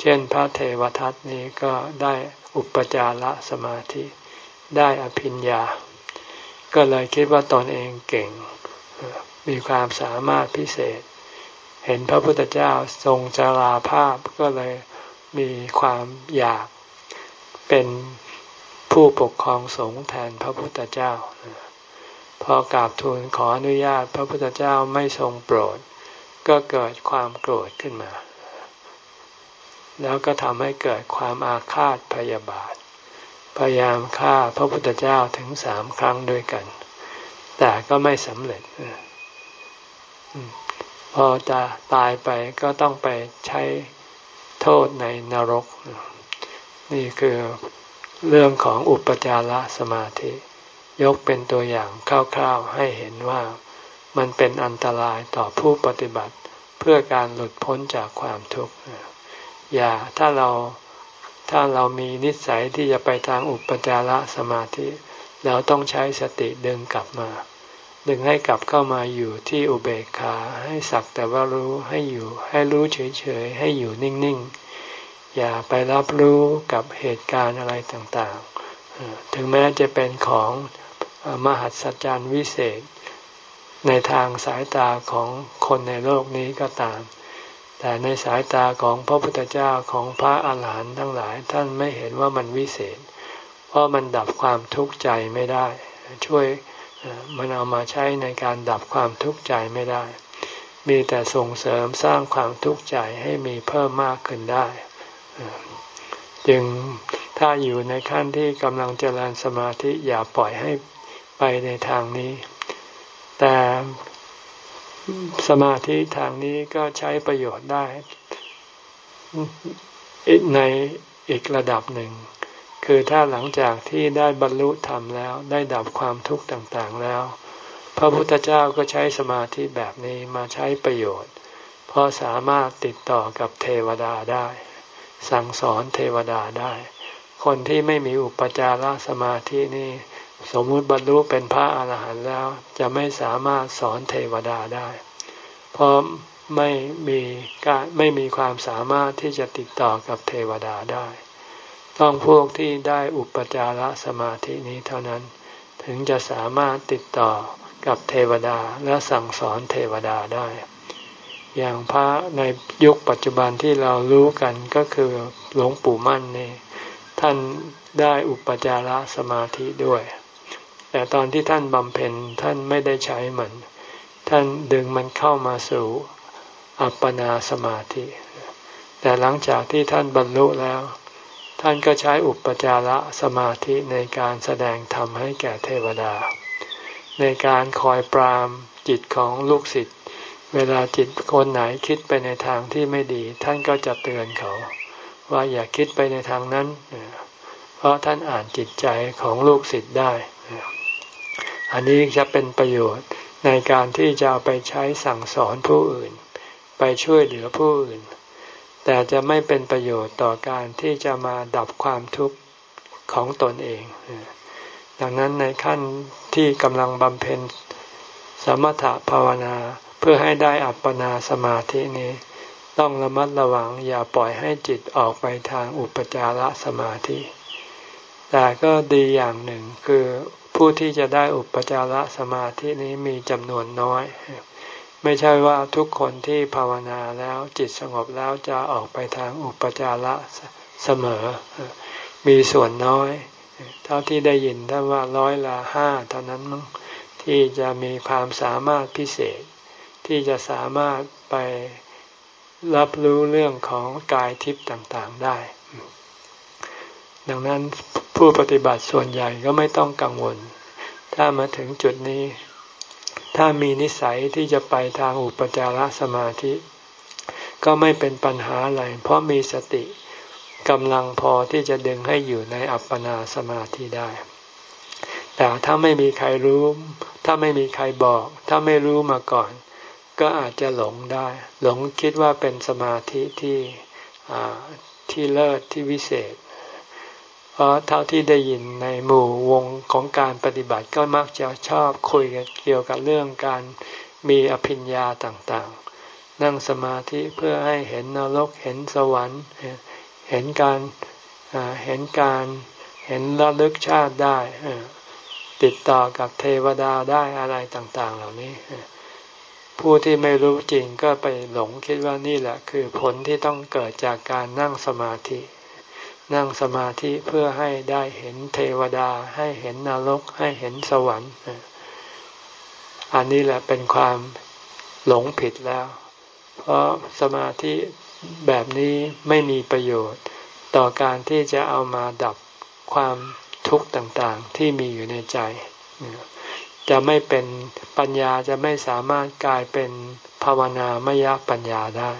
เช่นพระเทวทัตนี้ก็ได้อุปจารสมาธิ ได้อภิญญา ก็เลยคิดว่าตนเองเก่ง มีความสามารถพิเศษ เห็นพระพุทธเจ้าทรงจาราภาพก็เลยมีความอยากเป็นผู้ปกครองสงฆ์แทนพระพุทธเจ้า พอกราบทูลขออนุญาตพระพุทธเจ้าไม่ทรงโปรด ก็เกิดความโกรธขึ้นมา แล้วก็ทำให้เกิดความอาฆาตพยาบาท พยายามฆ่าพระพุทธเจ้าถึงสามครั้งด้วยกัน แต่ก็ไม่สำเร็จ พอจะตายไปก็ต้องไปใช้โทษในนรก นี่คือเรื่องของอุปจารสมาธิ ยกเป็นตัวอย่างคร่าวๆให้เห็นว่ามันเป็นอันตรายต่อผู้ปฏิบัติเพื่อการหลุดพ้นจากความทุกข์อย่าถ้าเรา ถ้าเรามีนิสัยที่จะไปทางอุปจารสมาธิ เราต้องใช้สติดึงกลับมา ดึงให้กลับเข้ามาอยู่ที่อุเบกขาให้สักแต่ว่ารู้ให้อยู่ให้รู้เฉยๆ ให้อยู่นิ่งๆ อย่าไปรับรู้กับเหตุการณ์อะไรต่างๆ ถึงแม้จะเป็นของมหัศจรรย์วิเศษ ในทางสายตาของคนในโลกนี้ก็ตาม แต่ในสายตาของพระพุทธเจ้าของพระอาหารหันต์ทั้งหลาย ท่านไม่เห็นว่ามันวิเศษ เพราะมันดับความทุกข์ใจไม่ได้ ช่วยมันเอามาใช้ในการดับความทุกข์ใจไม่ได้ มีแต่ส่งเสริมสร้างความทุกข์ใจให้มีเพิ่มมากขึ้นได้ จึงถ้าอยู่ในขั้นที่กำลังเจริญสมาธิอย่าปล่อยให้ไปในทางนี้ แต่ สมาธิทางนี้ก็ใช้ประโยชน์ได้ในอีกระดับหนึ่ง คือถ้าหลังจากที่ได้บรรลุธรรมแล้วได้ดับความทุกข์ต่างๆแล้ว พระพุทธเจ้าก็ใช้สมาธิแบบนี้มาใช้ประโยชน์ เพราะสามารถติดต่อกับเทวดาได้ สั่งสอนเทวดาได้ คนที่ไม่มีอุปจารสมาธินี่ สมมุติบรรลุเป็นพระอาหารหันต์แล้วจะไม่สามารถสอนเทวดาได้ เพราะไม่มีการไม่มีความสามารถที่จะติดต่อกับเทวดาได้ ต้องพวกที่ได้อุปจารสมาธินี้เท่านั้น ถึงจะสามารถติดต่อกับเทวดาและสั่งสอนเทวดาได้ อย่างพระในยุคปัจจุบันที่เรารู้กันก็คือหลวงปู่มั่นนี่ท่านได้อุปจารสมาธิด้วย แต่ตอนที่ท่านบำเพ็ญท่านไม่ได้ใช้มัน ท่านดึงมันเข้ามาสู่อัปปนาสมาธิ แต่หลังจากที่ท่านบรรลุแล้ว ท่านก็ใช้อุปจารสมาธิในการแสดงธรรมให้แก่เทวดา ในการคอยปรามจิตของลูกศิษย์ เวลาจิตคนไหนคิดไปในทางที่ไม่ดี ท่านก็จะเตือนเขา ว่าอย่าคิดไปในทางนั้น เพราะท่านอ่านจิตใจของลูกศิษย์ได้ อันนี้จะเป็นประโยชน์ในการที่จะไปใช้สั่งสอนผู้อื่น ไปช่วยเหลือผู้อื่น แต่จะไม่เป็นประโยชน์ต่อการที่จะมาดับความทุกข์ของตนเอง ดังนั้นในขั้นที่กำลังบำเพ็ญสมถะภาวนาเพื่อให้ได้อัปปนาสมาธินี้ ต้องระมัดระวังอย่าปล่อยให้จิตออกไปทางอุปจารสมาธิ แต่ก็ดีอย่างหนึ่งคือ ผู้ที่จะได้อุปจารสมาธินี้มีจำนวนน้อย ไม่ใช่ว่าทุกคนที่ภาวนาแล้วจิตสงบแล้วจะออกไปทางอุปจาระเสมอ มีส่วนน้อย เท่าที่ได้ยินท่านว่าร้อยละห้าเท่านั้นมั้งที่จะมีความสามารถพิเศษ ที่จะสามารถไปรับรู้เรื่องของกายทิพย์ต่างๆได้ ดังนั้นผู้ปฏิบัติส่วนใหญ่ก็ไม่ต้องกังวล ถ้ามาถึงจุดนี้ ถ้ามีนิสัยที่จะไปทางอุปจารสมาธิ ก็ไม่เป็นปัญหาอะไร เพราะมีสติกำลังพอที่จะดึงให้อยู่ในอัปปนาสมาธิได้ แต่ถ้าไม่มีใครรู้ ถ้าไม่มีใครบอก ถ้าไม่รู้มาก่อน ก็อาจจะหลงได้ หลงคิดว่าเป็นสมาธิที่ที่เลิศที่วิเศษ เพราะเท่าที่ได้ยินในหมู่วงของการปฏิบัติก็มักจะชอบคุยกันเกี่ยวกับเรื่องการมีอภิญญาต่างๆ นั่งสมาธิเพื่อให้เห็นนรกเห็นสวรรค์ เห็นการเห็นการเห็นระลึกชาติได้ติดต่อกับเทวดาได้อะไรต่าง ๆ เหล่านี้ ผู้ที่ไม่รู้จริงก็ไปหลงคิดว่านี่แหละ คือผลที่ต้องเกิดจากการนั่งสมาธิ นั่งสมาธิเพื่อให้ได้เห็นเทวดา ให้เห็นนรก ให้เห็นสวรรค์ อันนี้แหละเป็นความหลงผิดแล้ว เพราะสมาธิแบบนี้ไม่มีประโยชน์ ต่อการที่จะเอามาดับความทุกข์ต่างๆ ที่มีอยู่ในใจ จะไม่เป็นปัญญาจะไม่สามารถกลายเป็นภาวนามยปัญญาได้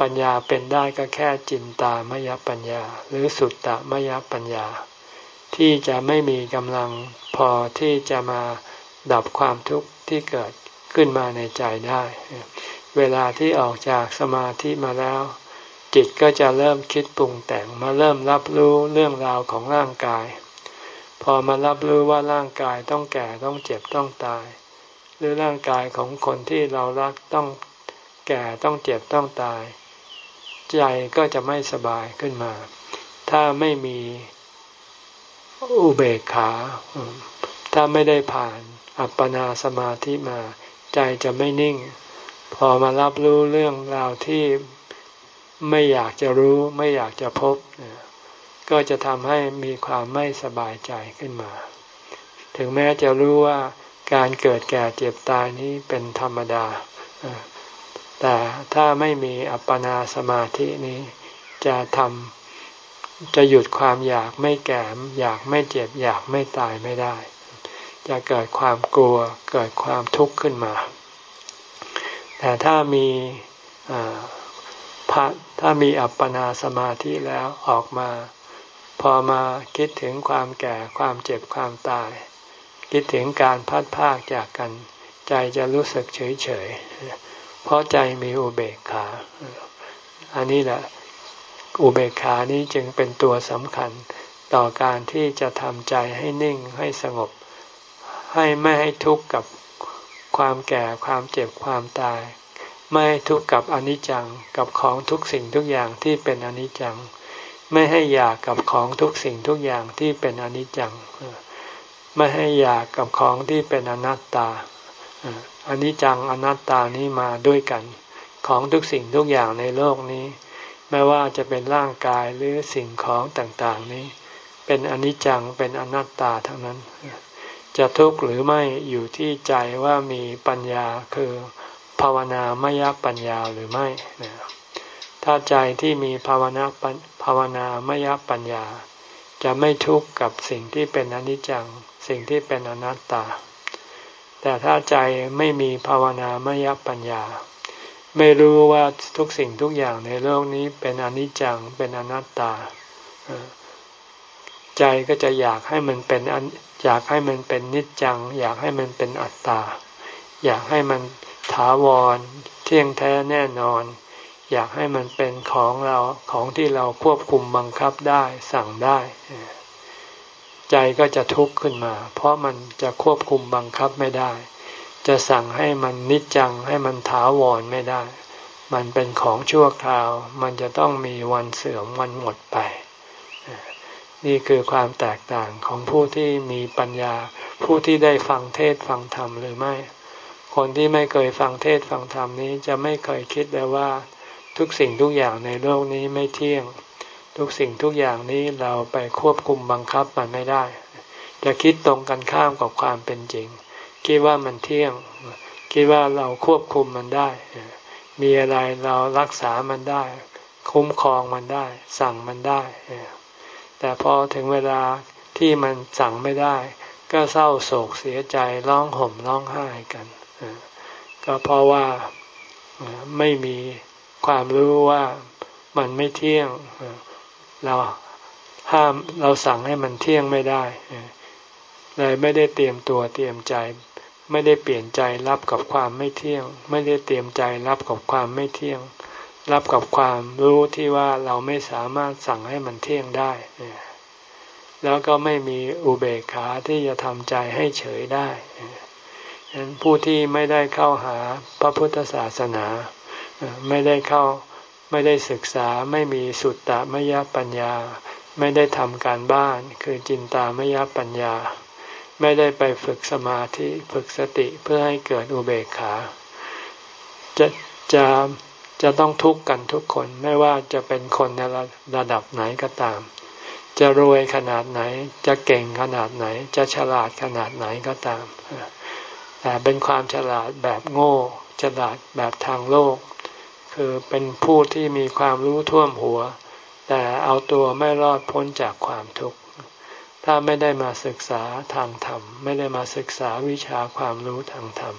ปัญญาเป็นได้ก็แค่จินตามยปัญญา หรือสุตตมยปัญญา ที่จะไม่มีกำลังพอที่จะมาดับความทุกข์ที่เกิดขึ้นมาในใจได้ เวลาที่ออกจากสมาธิมาแล้ว จิตก็จะเริ่มคิดปรุงแต่งมาเริ่มรับรู้เรื่องราวของร่างกาย พอมารับรู้ว่าร่างกายต้องแก่ต้องเจ็บต้องตาย หรือร่างกายของคนที่เรารักต้องแก่ต้องเจ็บต้องตาย ใจก็จะไม่สบายขึ้นมา ถ้าไม่มีอุเบกขา ถ้าไม่ได้ผ่านอัปปนาสมาธิมา ใจจะไม่นิ่ง พอมารับรู้เรื่องราวที่ไม่อยากจะรู้ไม่อยากจะพบ ก็จะทำให้มีความไม่สบายใจขึ้นมา ถึงแม้จะรู้ว่าการเกิดแก่เจ็บตายนี้เป็นธรรมดา แต่ถ้าไม่มีอัปปนาสมาธินี้จะทำจะหยุดความอยากไม่แก่อยากไม่เจ็บอยากไม่ตายไม่ได้ จะเกิดความกลัวเกิดความทุกข์ขึ้นมา แต่ถ้ามีพระถ้ามีอัปปนาสมาธิแล้วออกมา พอมาคิดถึงความแก่ความเจ็บความตาย คิดถึงการพัดพากจากกัน ใจจะรู้สึกเฉยเฉย เพราะใจมีอุเบกขา อันนี้แหละ อุเบกขานี้จึงเป็นตัวสำคัญต่อการที่จะทำใจให้นิ่งให้สงบ ให้ไม่ให้ทุกข์กับความแก่ความเจ็บความตาย ไม่ให้ทุกข์กับอนิจจังกับของทุกสิ่งทุกอย่างที่เป็นอนิจจัง ไม่ให้อยากกับของทุกสิ่งทุกอย่างที่เป็นอนิจจัง ไม่ให้อยากกับของที่เป็นอนัตตา อันิจจังอนัตตานี้มาด้วยกัน ของทุกสิ่งทุกอย่างในโลกนี้ ไม่ว่าจะเป็นร่างกายหรือสิ่งของต่างๆนี้ เป็นอนิจจังเป็นอนัตตาทั้งนั้น จะทุกข์หรือไม่อยู่ที่ใจว่ามีปัญญาคือภาวนามยปัญญาหรือไม่ถ้าใจที่มีภาวนาภาวนามยปัญญา จะไม่ทุกข์กับสิ่งที่เป็นอนิจจัง สิ่งที่เป็นอนัตตา แต่ถ้าใจไม่มีภาวนามยปัญญา ไม่รู้ว่าทุกสิ่งทุกอย่างในโลกนี้เป็นอนิจจังเป็นอนัตตา ใจก็จะอยากให้มันเป็นอยากให้มันเป็นนิจจัง อยากให้มันเป็นอัตตา อยากให้มันถาวร เที่ยงแท้แน่นอน อยากให้มันเป็นของเราของที่เราควบคุมบังคับได้สั่งได้ ใจก็จะทุกข์ขึ้นมา เพราะมันจะควบคุมบังคับไม่ได้ จะสั่งให้มันนิจจังให้มันถาวรไม่ได้ มันเป็นของชั่วคราว มันจะต้องมีวันเสื่อมวันหมดไป นี่คือความแตกต่างของผู้ที่มีปัญญา ผู้ที่ได้ฟังเทศฟังธรรมหรือไม่ คนที่ไม่เคยฟังเทศฟังธรรมนี้จะไม่เคยคิดเลยว่า ทุกสิ่งทุกอย่างในโลกนี้ไม่เที่ยง ทุกสิ่งทุกอย่างนี้เราไปควบคุมบังคับมันไม่ได้ จะคิดตรงกันข้ามกับความเป็นจริง คิดว่ามันเที่ยง คิดว่าเราควบคุมมันได้ มีอะไรเรารักษามันได้ คุ้มครองมันได้ สั่งมันได้ แต่พอถึงเวลาที่มันสั่งไม่ได้ ก็เศร้าโศกเสียใจร้องห่มร้องไห้กัน ก็เพราะว่าไม่มีความรู้ว่ามันไม่เที่ยง เราห้ามเราสั่งให้มันเที่ยงไม่ได้เลยไม่ได้เตรียมตัวเตรียมใจ ไม่ได้เปลี่ยนใจรับกับความไม่เที่ยง ไม่ได้เตรียมใจรับกับความไม่เที่ยง รับกับความรู้ที่ว่าเราไม่สามารถสั่งให้มันเที่ยงได้แล้วก็ไม่มีอุเบกขาที่จะทำใจให้เฉยได้ฉะนั้นผู้ที่ไม่ได้เข้าหาพระพุทธศาสนา ไม่ได้เข้า ไม่ได้ศึกษาไม่มีสุตตะมยปัญญา ไม่ได้ทำการบ้าน คือจินตามยปัญญา ไม่ได้ไปฝึกสมาธิฝึกสติเพื่อให้เกิดอุเบกขา จะจะจะต้องทุกข์กันทุกคนไม่ว่าจะเป็นคนในระดับไหนก็ตาม จะรวยขนาดไหน จะเก่งขนาดไหน จะฉลาดขนาดไหนก็ตามแต่เป็นความฉลาดแบบโง่ ฉลาดแบบทางโลก คือเป็นผู้ที่มีความรู้ท่วมหัว แต่เอาตัวไม่รอดพ้นจากความทุกข์ ถ้าไม่ได้มาศึกษาทางธรรม ไม่ได้มาศึกษาวิชาความรู้ทางธรรม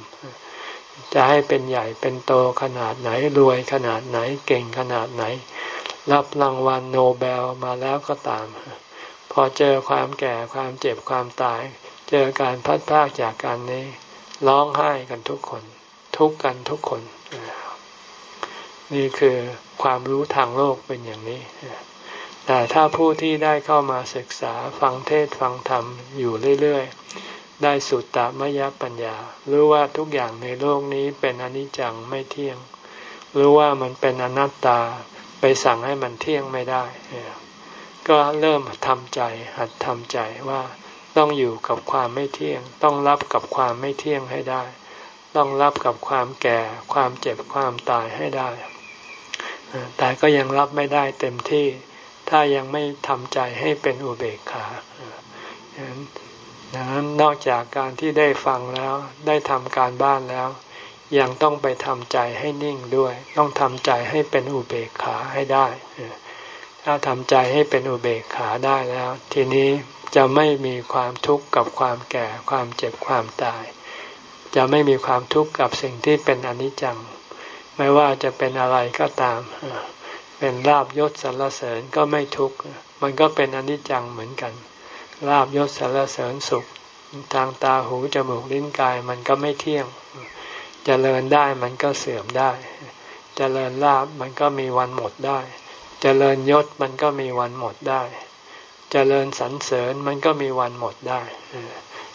จะให้เป็นใหญ่เป็นโตขนาดไหนรวยขนาดไหนเก่งขนาดไหน รับรางวัลโนเบลมาแล้วก็ตาม พอเจอความแก่ความเจ็บความตาย เจอการพัดพากจากการนี้ร้องไห้กันทุกคน ทุกกันทุกคน นี่คือความรู้ทางโลกเป็นอย่างนี้ แต่ถ้าผู้ที่ได้เข้ามาศึกษาฟังเทศฟังธรรมอยู่เรื่อยๆ ได้สุตตมยปัญญา รู้ว่าทุกอย่างในโลกนี้เป็นอนิจจังไม่เที่ยง รู้ว่ามันเป็นอนัตตา ไปสั่งให้มันเที่ยงไม่ได้ ก็เริ่มทำใจ หัดทำใจว่าต้องอยู่กับความไม่เที่ยง ต้องรับกับความไม่เที่ยงให้ได้ ต้องรับกับความแก่ ความเจ็บความตายให้ได้ แต่ก็ยังรับไม่ได้เต็มที่ ถ้ายังไม่ทำใจให้เป็นอุเบกขาดังนั้นนอกจากการที่ได้ฟังแล้วได้ทำการบ้านแล้ว ยังต้องไปทำใจให้นิ่งด้วย ต้องทำใจให้เป็นอุเบกขาให้ได้ ถ้าทำใจให้เป็นอุเบกขาได้แล้ว ทีนี้จะไม่มีความทุกข์กับความแก่ความเจ็บความตาย จะไม่มีความทุกข์กับสิ่งที่เป็นอนิจจัง ไม่ว่าจะเป็นอะไรก็ตาม เป็นลาบยศสรรเสริญก็ไม่ทุกข์ มันก็เป็นอนิจจังเหมือนกัน ลาบยศสรรเสริญสุข ทางตาหูจมูกลิ้นกายมันก็ไม่เที่ยงจเจริญได้มันก็เสื่อมได้จเจริญลาบมันก็มีวันหมดได้จเจริญยศมันก็มีวันหมดได้จเจริญสรรเสริญมันก็มีวันหมดได้จ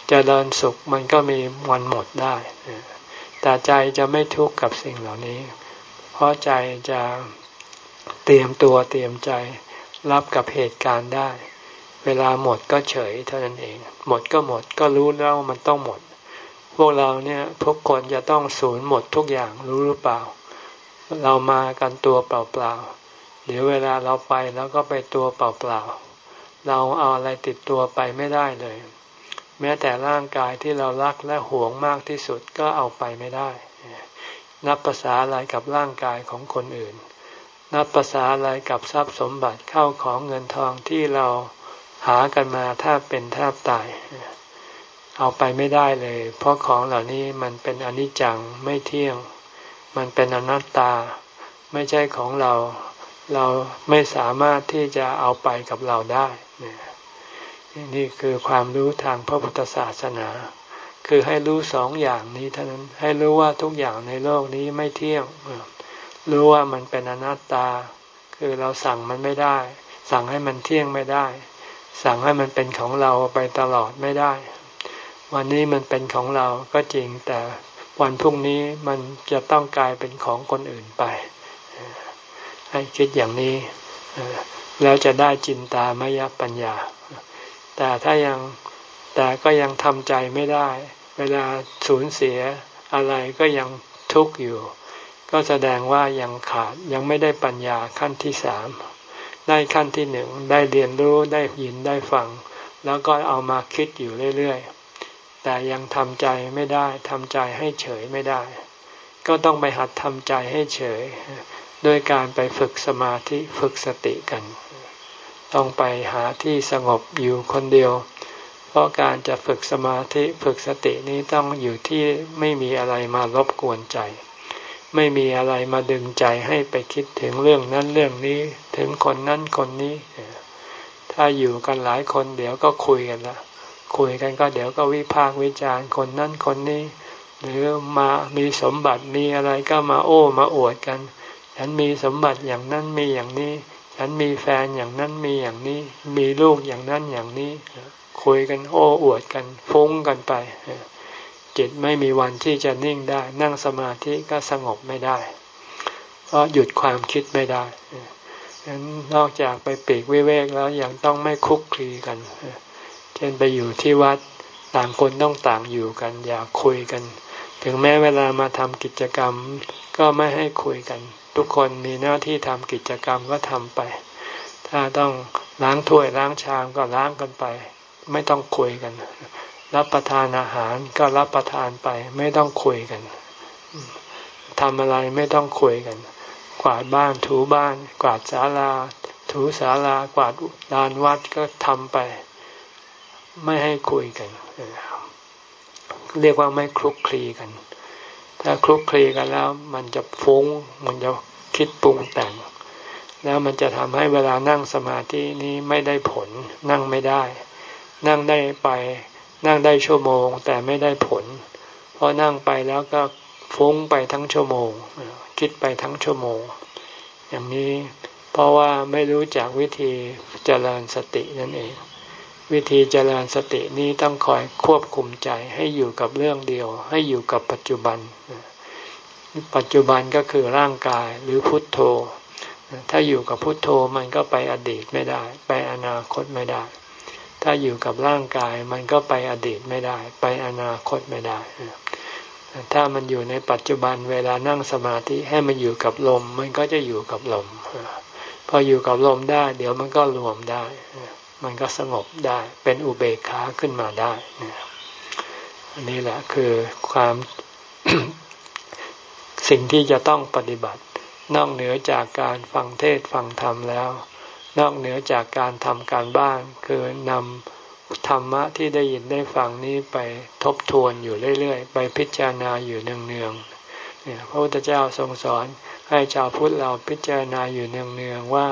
เจริญสุขมันก็มีวันหมดได้ แต่ใจจะไม่ทุกข์กับสิ่งเหล่านี้ เพราะใจจะเตรียมตัวเตรียมใจรับกับเหตุการณ์ได้ เวลาหมดก็เฉยเท่านั้นเอง หมดก็หมดก็รู้แล้วมันต้องหมด พวกเราเนี่ยทุกคนจะต้องสูญหมดทุกอย่างรู้หรือเปล่า เรามากันตัวเปล่าๆเดี๋ยวเวลาเราไปแล้วก็ไปตัวเปล่าๆเราเอาอะไรติดตัวไปไม่ได้เลย แม้แต่ร่างกายที่เรารักและหวงมากที่สุดก็เอาไปไม่ได้ นับภาษาอะไรกับร่างกายของคนอื่น นับภาษาอะไรกับทรัพย์สมบัติเข้าของเงินทองที่เราหากันมาแทบเป็นแทบตาย เอาไปไม่ได้เลย เพราะของเหล่านี้มันเป็นอนิจจังไม่เที่ยง มันเป็นอนัตตา ไม่ใช่ของเรา เราไม่สามารถที่จะเอาไปกับเราได้นี่ นี่คือความรู้ทางพระพุทธศาสนา คือให้รู้สองอย่างนี้เท่านั้นให้รู้ว่าทุกอย่างในโลกนี้ไม่เที่ยงรู้ว่ามันเป็นอนัตตา คือเราสั่งมันไม่ได้ สั่งให้มันเที่ยงไม่ได้ สั่งให้มันเป็นของเราไปตลอดไม่ได้ วันนี้มันเป็นของเราก็จริงแต่วันพรุ่งนี้มันจะต้องกลายเป็นของคนอื่นไป ให้คิดอย่างนี้ แล้วจะได้จินตามยปัญญา แต่ถ้ายังแต่ก็ยังทำใจไม่ได้ เวลาสูญเสียอะไรก็ยังทุกข์อยู่ ก็แสดงว่ายังขาดยังไม่ได้ปัญญาขั้นที่สามได้ขั้นที่หนึ่งได้เรียนรู้ได้ยินได้ฟัง แล้วก็เอามาคิดอยู่เรื่อยๆ แต่ยังทำใจไม่ได้ทำใจให้เฉยไม่ได้ ก็ต้องไปหัดทำใจให้เฉย ด้วยการไปฝึกสมาธิฝึกสติกัน ต้องไปหาที่สงบอยู่คนเดียว เพราะการจะฝึกสมาธิฝึกสตินี้ต้องอยู่ที่ไม่มีอะไรมารบกวนใจ ไม่มีอะไรมาดึงใจให้ไปคิดถึงเรื่องนั้นเรื่องนี้ถึงคนนั้นคนนี้ ถ้าอยู่กันหลายคนเดี๋ยวก็คุยกันละคุยกันก็เดี๋ยวก็วิพากษ์วิจารณ์คนนั้นคนนี้ หรือมามีสมบัติมีอะไรก็มาโอ้มาอวดกัน ฉันมีสมบัติอย่างนั้นมีอย่างนี้ ฉันมีแฟนอย่างนั้นมีอย่างนี้ มีลูกอย่างนั้นอย่างนี้ คุยกันโอ้อวดกันฟุ้งกันไปจิตไม่มีวันที่จะนิ่งได้ นั่งสมาธิก็สงบไม่ได้ เพราะหยุดความคิดไม่ได้ฉะนั้นนอกจากไปปีกวิเวกแล้วยังต้องไม่คุกคลีกันเช่นไปอยู่ที่วัดต่างคนต้องต่างอยู่กัน อย่าคุยกัน ถึงแม้เวลามาทำกิจกรรมก็ไม่ให้คุยกัน ทุกคนมีหน้าที่ทำกิจกรรมก็ทำไป ถ้าต้องล้างถ้วยล้างชามก็ล้างกันไป ไม่ต้องคุยกัน รับประทานอาหารก็รับประทานไป ไม่ต้องคุยกันทำอะไรไม่ต้องคุยกัน กวาดบ้านถูบ้าน กวาดศาลา ถูศาลากวาดลานวัดก็ทำไป ไม่ให้คุยกัน เรียกว่าไม่คลุกคลีกัน ถ้าคลุกคลีกันแล้ว มันจะฟุ้ง มันจะคิดปรุงแต่ง แล้วมันจะทำให้เวลานั่งสมาธินี้ไม่ได้ผล นั่งไม่ได้ นั่งได้ไป นั่งได้ชั่วโมง แต่ไม่ได้ผล เพราะนั่งไปแล้วก็ฟุ้งไปทั้งชั่วโมง คิดไปทั้งชั่วโมง อย่างนี้เพราะว่าไม่รู้จักวิธีเจริญสตินั่นเอง วิธีเจริญสตินี้ต้องคอยควบคุมใจให้อยู่กับเรื่องเดียว ให้อยู่กับปัจจุบัน ปัจจุบันก็คือร่างกายหรือพุทโธ ถ้าอยู่กับพุทโธมันก็ไปอดีตไม่ได้ ไปอนาคตไม่ได้ ถ้าอยู่กับร่างกายมันก็ไปอดีตไม่ได้ ไปอนาคตไม่ได้ ถ้ามันอยู่ในปัจจุบันเวลานั่งสมาธิให้มันอยู่กับลม มันก็จะอยู่กับลม พออยู่กับลมได้ เดี๋ยวมันก็รวมได้ มันก็สงบได้เป็นอุเบกขาขึ้นมาได้อันนี้แหละคือความสิ่งที่จะต้องปฏิบัติ นอกเหนือจากการฟังเทศฟังธรรมแล้ว นอกเหนือจากการทำการบ้าน คือนำธรรมะที่ได้ยินได้ฟังนี้ไปทบทวนอยู่เรื่อยๆ ไปพิจารณาอยู่เนืองๆเนี่ยพระพุทธเจ้าทรงสอนให้ชาวพุทธเราพิจารณาอยู่เนืองๆว่า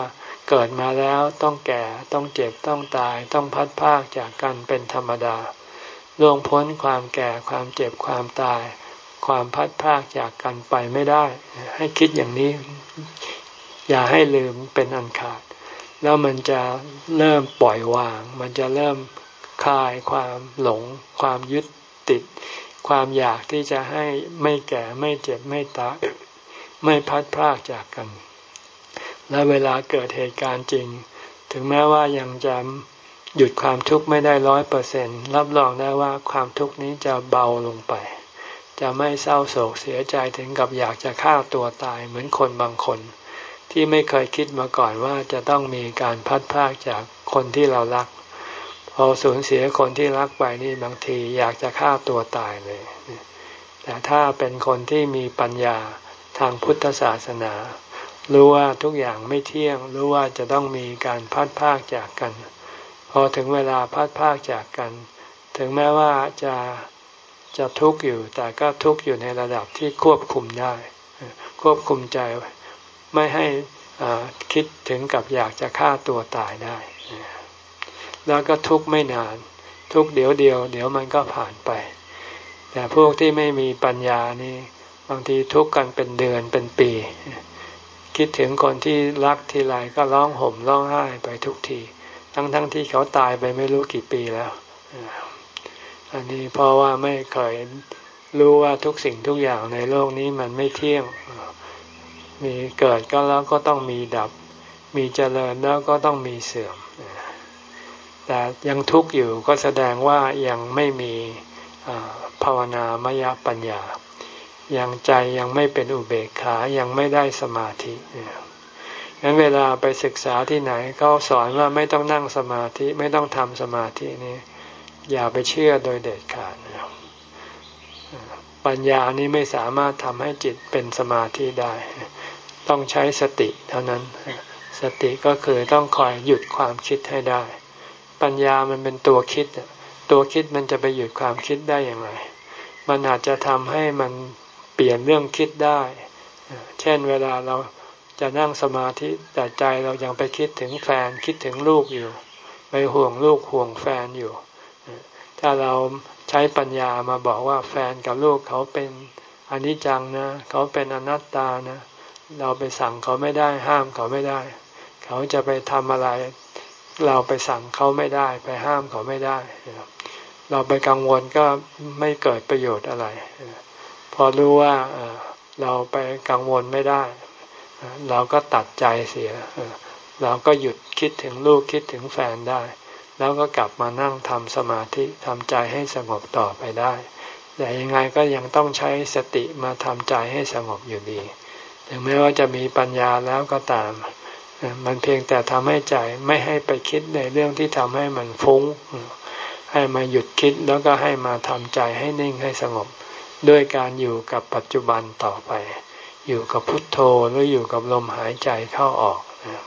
เกิดมาแล้วต้องแก่ต้องเจ็บต้องตายต้องพัดพากจากกันเป็นธรรมดาล่วงพ้นความแก่ความเจ็บความตาย ความพัดพากจากกันไปไม่ได้ ให้คิดอย่างนี้ อย่าให้ลืมเป็นอันขาด แล้วมันจะเริ่มปล่อยวาง มันจะเริ่มคลายความหลง ความยึดติด ความอยากที่จะให้ไม่แก่ไม่เจ็บไม่ตายไม่พัดพากจากกัน และเวลาเกิดเหตุการณ์จริง ถึงแม้ว่ายังจะหยุดความทุกข์ไม่ได้ร้อยเปอร์เซ็นรับรองได้ว่าความทุกข์นี้จะเบาลงไป จะไม่เศร้าโศกเสียใจถึงกับอยากจะฆ่าตัวตายเหมือนคนบางคน ที่ไม่เคยคิดมาก่อนว่าจะต้องมีการพัดพากจากคนที่เรารัก พอสูญเสียคนที่รักไปนี่บางทีอยากจะฆ่าตัวตายเลย แต่ถ้าเป็นคนที่มีปัญญาทางพุทธศาสนา รู้ว่าทุกอย่างไม่เที่ยง รู้ว่าจะต้องมีการพัดพากจากกัน พอถึงเวลาพัดพากจากกัน ถึงแม้ว่าจะจะทุกข์อยู่ แต่ก็ทุกข์อยู่ในระดับที่ควบคุมได้ ควบคุมใจไม่ให้คิดถึงกับอยากจะฆ่าตัวตายได้ แล้วก็ทุกข์ไม่นาน ทุกเดี๋ยวเดียว เดี๋ยวมันก็ผ่านไป แต่พวกที่ไม่มีปัญญานี่บางทีทุกข์กันเป็นเดือนเป็นปี คิดถึงคนที่รักทีไรก็ร้องห่มร้องไห้ไปทุกที ทั้งๆทที่เขาตายไปไม่รู้กี่ปีแล้ว อันนี้เพราะว่าไม่เคยรู้ว่าทุกสิ่งทุกอย่างในโลกนี้มันไม่เที่ยง มีเกิดก็แล้วก็ต้องมีดับ มีเจริญแล้วก็ต้องมีเสื่อม แต่ยังทุกข์อยู่ก็แสดงว่ายังไม่มีภาวนามยปัญญา ยังใจยังไม่เป็นอุเบกขายังไม่ได้สมาธิงั้นเวลาไปศึกษาที่ไหนเขาสอนว่าไม่ต้องนั่งสมาธิไม่ต้องทำสมาธินี่อย่าไปเชื่อโดยเด็ดขาดนะปัญญานี้ไม่สามารถทำให้จิตเป็นสมาธิได้ ต้องใช้สติเท่านั้น สติก็คือต้องคอยหยุดความคิดให้ได้ ปัญญามันเป็นตัวคิด ตัวคิดมันจะไปหยุดความคิดได้อย่างไร มันอาจจะทำให้มัน เปลี่ยนเรื่องคิดได้ เช่นเวลาเราจะนั่งสมาธิแต่ใจเรายังไปคิดถึงแฟนคิดถึงลูกอยู่ ไปห่วงลูกห่วงแฟนอยู่ ถ้าเราใช้ปัญญามาบอกว่าแฟนกับลูกเขาเป็นอนิจจังนะ เขาเป็นอนัตตานะ เราไปสั่งเขาไม่ได้ห้ามเขาไม่ได้ เขาจะไปทำอะไร เราไปสั่งเขาไม่ได้ ไปห้ามเขาไม่ได้ เราไปกังวลก็ไม่เกิดประโยชน์อะไร พอรู้ว่าเราไปกังวลไม่ได้ เราก็ตัดใจเสีย เราก็หยุดคิดถึงลูกคิดถึงแฟนได้ แล้วก็กลับมานั่งทำสมาธิทำใจให้สงบต่อไปได้ แต่ยังไงก็ยังต้องใช้สติมาทำใจให้สงบอยู่ดี ถึงแม้ว่าจะมีปัญญาแล้วก็ตาม มันเพียงแต่ทำให้ใจไม่ให้ไปคิดในเรื่องที่ทำให้มันฟุง้ง ให้มาหยุดคิดแล้วก็ให้มาทำใจให้นิ่งให้สงบ ด้วยการอยู่กับปัจจุบันต่อไป อยู่กับพุทโธหรืออยู่กับลมหายใจเข้าออกนะ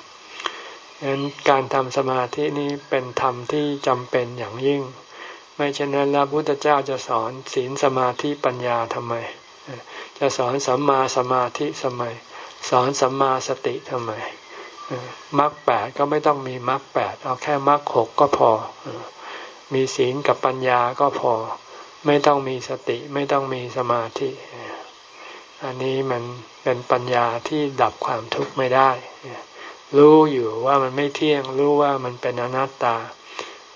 ฉะนั้นการทำสมาธินี้เป็นธรรมที่จำเป็นอย่างยิ่ง ไม่เช่นนั้นแล้วพุทธเจ้าจะสอนศีลสมาธิปัญญาทำไม จะสอนสัมมาสมาธิสมัยสอนสัมมาสติทำไมมรรคแปดก็ไม่ต้องมีมรรคแปดเอาแค่มรรคหกก็พอ มีศีลกับปัญญาก็พอ ไม่ต้องมีสติไม่ต้องมีสมาธิ อันนี้มันเป็นปัญญาที่ดับความทุกข์ไม่ได้ รู้อยู่ว่ามันไม่เที่ยงรู้ว่ามันเป็นอนัตตา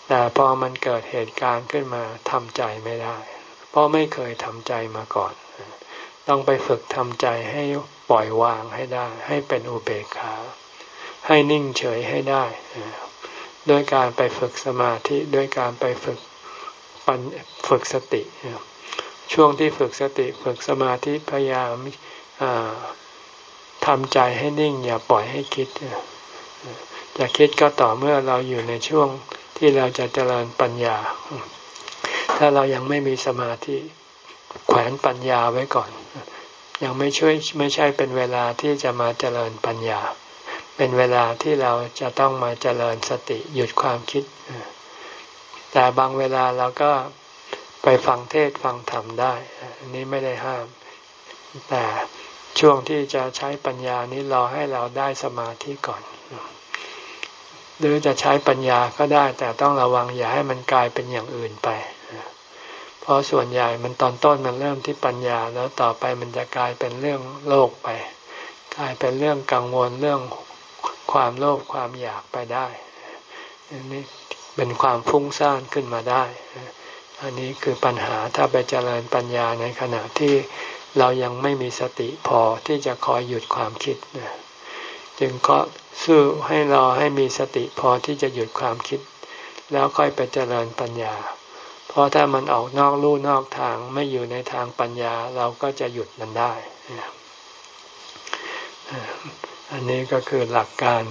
แต่พอมันเกิดเหตุการณ์ขึ้นมาทำใจไม่ได้ เพราะไม่เคยทำใจมาก่อน ต้องไปฝึกทำใจให้ปล่อยวางให้ได้ ให้เป็นอุเบกขาให้นิ่งเฉยให้ได้ด้วยการไปฝึกสมาธิด้วยการไปฝึก ปัญฝึกสติ ช่วงที่ฝึกสติฝึกสมาธิพยายามทำใจให้นิ่ง อย่าปล่อยให้คิดจะคิดก็ต่อเมื่อเราอยู่ในช่วงที่เราจะเจริญปัญญา ถ้าเรายังไม่มีสมาธิแขวนปัญญาไว้ก่อน ยังไม่ช่วยไม่ใช่เป็นเวลาที่จะมาเจริญปัญญา เป็นเวลาที่เราจะต้องมาเจริญสติหยุดความคิด แต่บางเวลาเราก็ไปฟังเทศฟังธรรมได้อันนี้ไม่ได้ห้าม แต่ช่วงที่จะใช้ปัญญานี้รอให้เราได้สมาธิก่อน หรือจะใช้ปัญญาก็ได้ แต่ต้องระวังอย่าให้มันกลายเป็นอย่างอื่นไป เพราะส่วนใหญ่มันตอนต้นมันเริ่มที่ปัญญา แล้วต่อไปมันจะกลายเป็นเรื่องโลกไป กลายเป็นเรื่องกังวลเรื่องความโลภความอยากไปได้นี่ เป็นความฟุ้งซ่านขึ้นมาได้ อันนี้คือปัญหาถ้าไปเจริญปัญญาในขณะที่เรายังไม่มีสติพอที่จะคอยหยุดความคิดนะจึงก็สู้ให้รอให้มีสติพอที่จะหยุดความคิด แล้วค่อยไปเจริญปัญญา เพราะถ้ามันออกนอกลู่นอกทางไม่อยู่ในทางปัญญาเราก็จะหยุดมันได้ อันนี้ก็คือหลักการ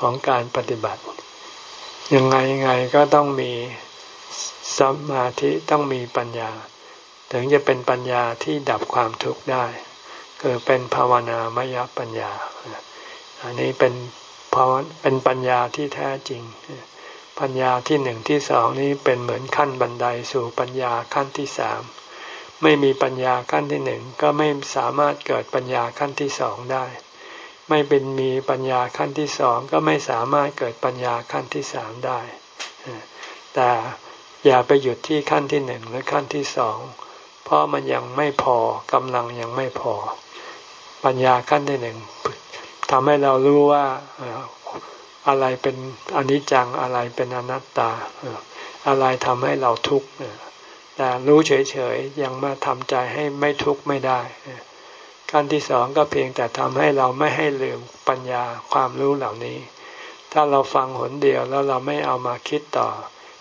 ของการปฏิบัติ ยังไงยังไงก็ต้องมีสมาธิต้องมีปัญญา ถึงจะเป็นปัญญาที่ดับความทุกข์ได้คือเป็นภาวนามยปัญญา อันนี้เป็นภาวเป็นปัญญาที่แท้จริง ปัญญาที่หนึ่งที่สองนี้เป็นเหมือนขั้นบันไดสู่ปัญญาขั้นที่สามไม่มีปัญญาขั้นที่หนึ่งก็ไม่สามารถเกิดปัญญาขั้นที่สองได้ ไม่เป็นมีปัญญาขั้นที่สองก็ไม่สามารถเกิดปัญญาขั้นที่สามได้ แต่อย่าไปหยุดที่ขั้นที่หนึ่งหรือขั้นที่สอง เพราะมันยังไม่พอกำลังยังไม่พอ ปัญญาขั้นที่หนึ่งทำให้เรารู้ว่าอะไรเป็นอนิจจังอะไรเป็นอนัตตา อะไรทำให้เราทุกข์แต่รู้เฉยๆยังมาทำใจให้ไม่ทุกข์ไม่ได้ ขั้นที่สองก็เพียงแต่ทำให้เราไม่ให้ลืมปัญญาความรู้เหล่านี้ ถ้าเราฟังหนเดียวแล้วเราไม่เอามาคิดต่อ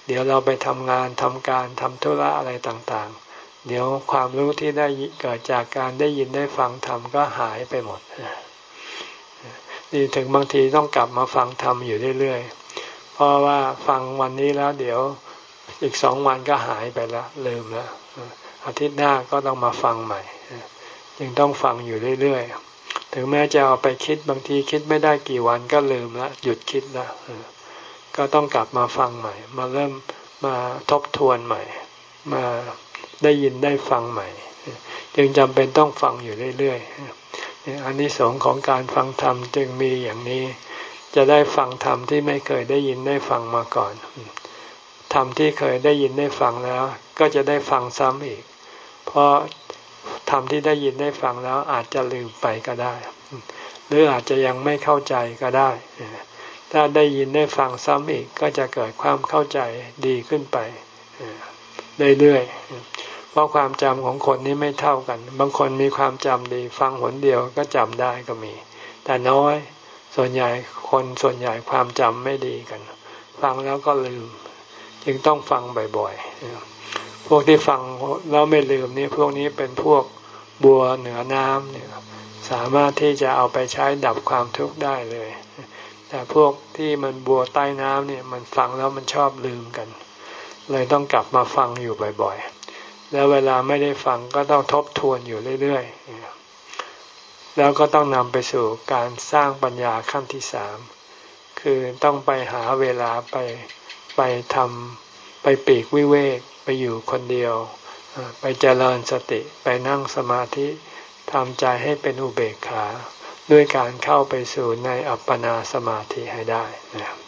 เดี๋ยวเราไปทำงานทำการทำธุระอะไรต่างๆ เดี๋ยวความรู้ที่ได้เกิดจากการได้ยินได้ฟังธรรมก็หายไปหมดนี่ถึงบางทีต้องกลับมาฟังธรรมอยู่เรื่อยๆ เพราะว่าฟังวันนี้แล้วเดี๋ยวอีกสองวันก็หายไปแล้วลืมแล้วอาทิตย์หน้าก็ต้องมาฟังใหม่ จึงต้องฟังอยู่เรื่อยๆ ถึงแม้จะเอาไปคิดบางทีคิดไม่ได้กี่วันก็ลืมละหยุดคิดละก็ต้องกลับมาฟังใหม่ มาเริ่มมาทบทวนใหม่ มาได้ยินได้ฟังใหม่ จึงจำเป็นต้องฟังอยู่เรื่อยๆอันนี้สงของการฟังธรรมจึงมีอย่างนี้ จะได้ฟังธรรมที่ไม่เคยได้ยินได้ฟังมาก่อนธรรมที่เคยได้ยินได้ฟังแล้ว ก็จะได้ฟังซ้ำอีก เพราะ ธรรมที่ได้ยินได้ฟังแล้วอาจจะลืมไปก็ได้ หรืออาจจะยังไม่เข้าใจก็ได้ ถ้าได้ยินได้ฟังซ้ำอีกก็จะเกิดความเข้าใจดีขึ้นไปเรื่อยๆ เพราะความจำของคนนี้ไม่เท่ากัน บางคนมีความจำดี ฟังหนเดียวก็จำได้ก็มี แต่น้อย ส่วนใหญ่คนส่วนใหญ่ความจำไม่ดีกัน ฟังแล้วก็ลืม จึงต้องฟังบ่อยๆ พวกที่ฟังแล้วไม่ลืมนี่พวกนี้เป็นพวกบัวเหนือน้ำเนี่ยสามารถที่จะเอาไปใช้ดับความทุกข์ได้เลย แต่พวกที่มันบัวใต้น้ำเนี่ยมันฟังแล้วมันชอบลืมกัน เลยต้องกลับมาฟังอยู่บ่อยๆ แล้วเวลาไม่ได้ฟังก็ต้องทบทวนอยู่เรื่อยๆ แล้วก็ต้องนำไปสู่การสร้างปัญญาขั้นที่สามคือต้องไปหาเวลาไปไปทำไปปีกวิเวก อยู่คนเดียว ไปเจริญสติไปนั่งสมาธิทำใจให้เป็นอุเบกขา ด้วยการเข้าไปสู่ในอัปปนาสมาธิให้ได้นะครับ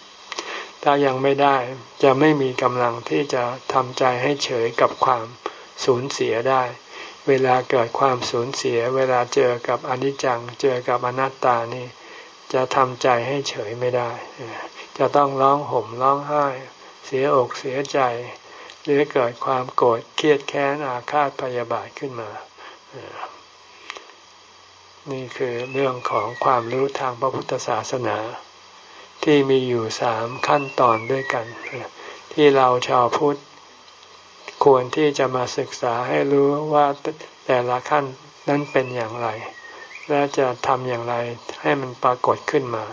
ถ้ายังไม่ได้จะไม่มีกำลังที่จะทำใจให้เฉยกับความสูญเสียได้ เวลาเกิดความสูญเสีย เวลาเจอกับอนิจจัง เจอกับอนัตตานี่ จะทำใจให้เฉยไม่ได้ จะต้องร้องห่มร้องไห้ เสียอกเสียใจ หรือเกิดความโกรธเครียดแค้นอาฆาตพยาบาทขึ้นมา นี่คือเรื่องของความรู้ทางพระพุทธศาสนา ที่มีอยู่สามขั้นตอนด้วยกัน ที่เราชาวพุทธควรที่จะมาศึกษาให้รู้ว่าแต่ละขั้นนั้นเป็นอย่างไร และจะทำอย่างไรให้มันปรากฏขึ้นมา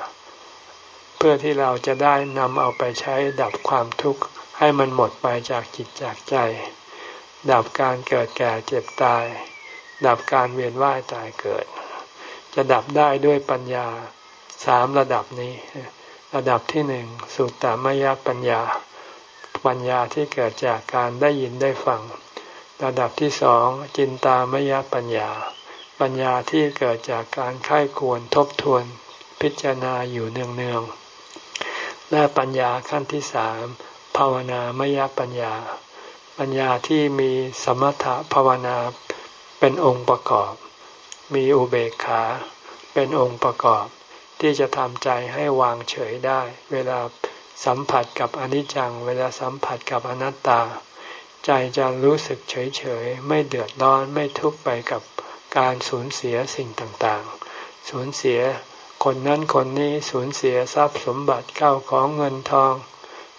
เพื่อที่เราจะได้นำเอาไปใช้ดับความทุกข์ ให้มันหมดไปจากจิตจากใจ ดับการเกิดแก่เจ็บตาย ดับการเวียนว่ายตายเกิด จะดับได้ด้วยปัญญาสามระดับนี้ ระดับที่หนึ่งสุตตามยปัญญา ปัญญาที่เกิดจากการได้ยินได้ฟัง ระดับที่สองจินตามยปัญญา ปัญญาที่เกิดจากการไข้ควรทบทวนพิจารณาอยู่เนืองๆและปัญญาขั้นที่สาม ภาวนามยปัญญา ปัญญาที่มีสมถะภาวนาเป็นองค์ประกอบ มีอุเบกขาเป็นองค์ประกอบ ที่จะทำใจให้วางเฉยได้ เวลาสัมผัสกับอนิจจัง เวลาสัมผัสกับอนัตตา ใจจะรู้สึกเฉยเฉยไม่เดือดร้อนไม่ทุกข์ไปกับการสูญเสียสิ่งต่างๆ สูญเสียคนนั้นคนนี้สูญเสียทรัพย์สมบัติเข้าของเงินทอง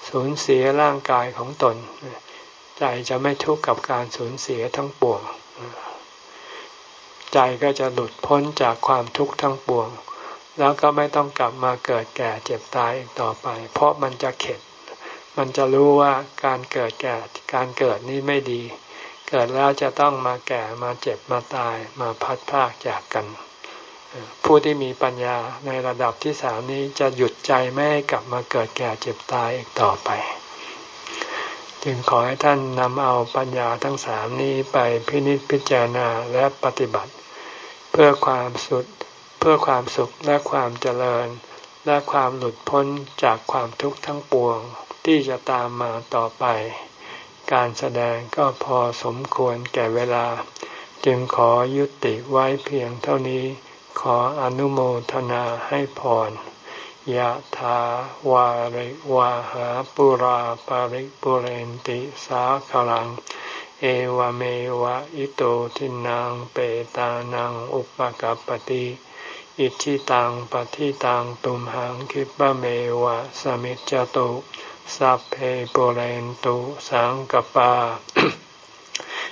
สูญเสียร่างกายของตน ใจจะไม่ทุกข์กับการสูญเสียทั้งปวง ใจก็จะหลุดพ้นจากความทุกข์ทั้งปวง แล้วก็ไม่ต้องกลับมาเกิดแก่เจ็บตายอีกต่อไป เพราะมันจะเข็ด มันจะรู้ว่าการเกิดแก่การเกิดนี้ไม่ดี เกิดแล้วจะต้องมาแก่มาเจ็บมาตายมาพัดพากจากกัน ผู้ที่มีปัญญาในระดับที่สามนี้จะหยุดใจไม่ให้กลับมาเกิดแก่เจ็บตายอีกต่อไป จึงขอให้ท่านนำเอาปัญญาทั้งสามนี้ไปพินิจพิจารณาและปฏิบัติ เพื่อความสุดเพื่อความสุขและความเจริญ และความหลุดพ้นจากความทุกข์ทั้งปวงที่จะตามมาต่อไป การแสดงก็พอสมควรแก่เวลา จึงขอยุติไว้เพียงเท่านี้ ขออนุโมทนาให้พรยะถาวาริวาหาปุราปาริปุเรนติสาขลัง เอวเมวะอิโตทินังเปตานังอุปกัปติอิชิตังปฏิตังตุมหังคิปะเมวะสมิจจตุสัพเพปุเรนตุสังกปา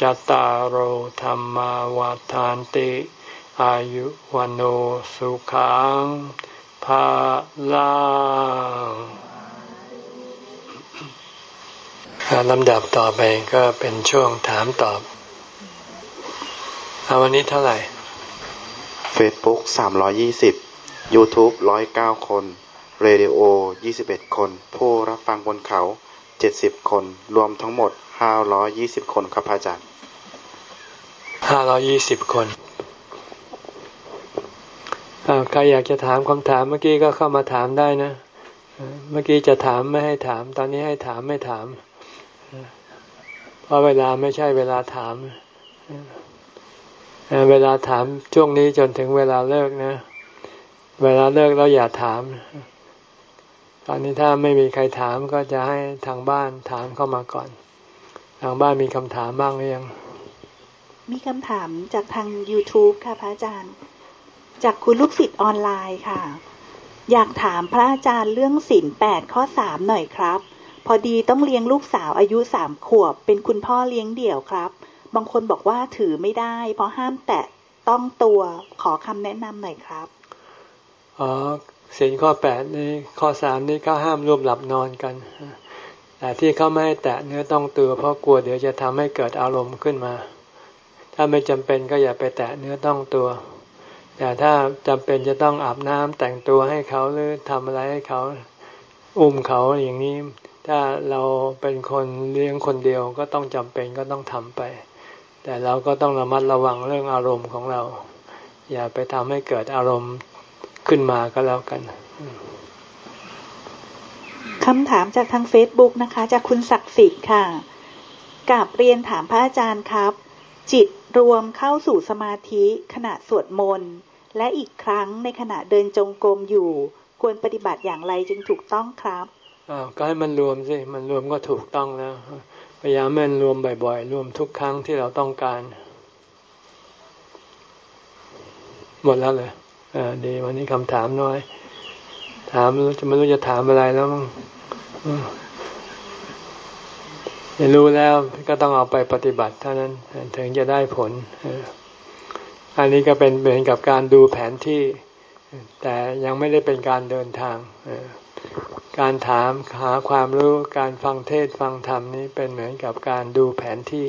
จตารโหธรรมาวาทานติ อายุวันโอสุขังภาลังลำดับต่อไปก็เป็นช่วงถามตอบอาวันนี้เท่าไหร่ Facebook สามร้อยี่สิบ YouTube ร้อยเก้าคน Radio ยี่สิบเอ็ดคน ผู้รับฟังบนเขาเจ็ดสิบคน รวมทั้งหมดห้าร้อยี่สิบคนครับอาจารย์ ห้าร้อยี่สิบคนใครอยากจะถามคำถามเมื่อกี้ก็เข้ามาถามได้นะ เมื่อกี้จะถามไม่ให้ถาม ตอนนี้ให้ถามไม่ถาม เพราะเวลาไม่ใช่เวลาถาม เวลาถามช่วงนี้จนถึงเวลาเลิกนะ เวลาเลิกแล้วอย่าถาม ตอนนี้ถ้าไม่มีใครถามก็จะให้ทางบ้านถามเข้ามาก่อน ทางบ้านมีคำถามบ้างหรือยัง มีคำถามจากทาง YouTube ค่ะพระอาจารย์ จากคุณลูกศิษย์ออนไลน์ค่ะ อยากถามพระอาจารย์เรื่องสินแปดข้อสามหน่อยครับ พอดีต้องเลี้ยงลูกสาวอายุสามขวบ เป็นคุณพ่อเลี้ยงเดี่ยวครับ บางคนบอกว่าถือไม่ได้ เพราะห้ามแตะต้องตัวขอคำแนะนำหน่อยครับอ๋อสิ่งข้อแปดนี่ข้อสามนี่ก็ห้ามร่วมหลับนอนกันแต่ที่เขาไม่ให้แตะเนื้อต้องตัวเพราะกลัวเดี๋ยวจะทำให้เกิดอารมณ์ขึ้นมา ถ้าไม่จำเป็นก็อย่าไปแตะเนื้อต้องตัว แต่ถ้าจำเป็นจะต้องอาบน้ำแต่งตัวให้เขาหรือทำอะไรให้เขาอุ้มเขาอย่างนี้ ถ้าเราเป็นคนเลี้ยงคนเดียวก็ต้องจำเป็นก็ต้องทำไป แต่เราก็ต้องระมัดระวังเรื่องอารมณ์ของเรา อย่าไปทำให้เกิดอารมณ์ขึ้นมาก็แล้วกันคำถามจากทางเฟซบุ๊กนะคะ จากคุณศักดิ์สิทธิ์ค่ะกับเรียนถามพระอาจารย์ครับ จิต รวมเข้าสู่สมาธิขณะสวดมนต์ และอีกครั้งในขณะเดินจงกรมอยู่ ควรปฏิบัติอย่างไรจึงถูกต้องครับอ้าวก็ให้มันรวมสิ มันรวมก็ถูกต้องแล้ว พยายามมันรวมบ่อยๆ รวมทุกครั้งที่เราต้องการ หมดแล้วเลยอ่าดีวันนี้คำถามน้อย ถามจะไม่รู้จะถามอะไรแล้วมั้ง รู้แล้วก็ต้องเอาไปปฏิบัติเท่านั้นถึงจะได้ผล อันนี้ก็เป็นเหมือนกับการดูแผนที่ แต่ยังไม่ได้เป็นการเดินทาง การถามหาความรู้การฟังเทศฟังธรรมนี้เป็นเหมือนกับการดูแผนที่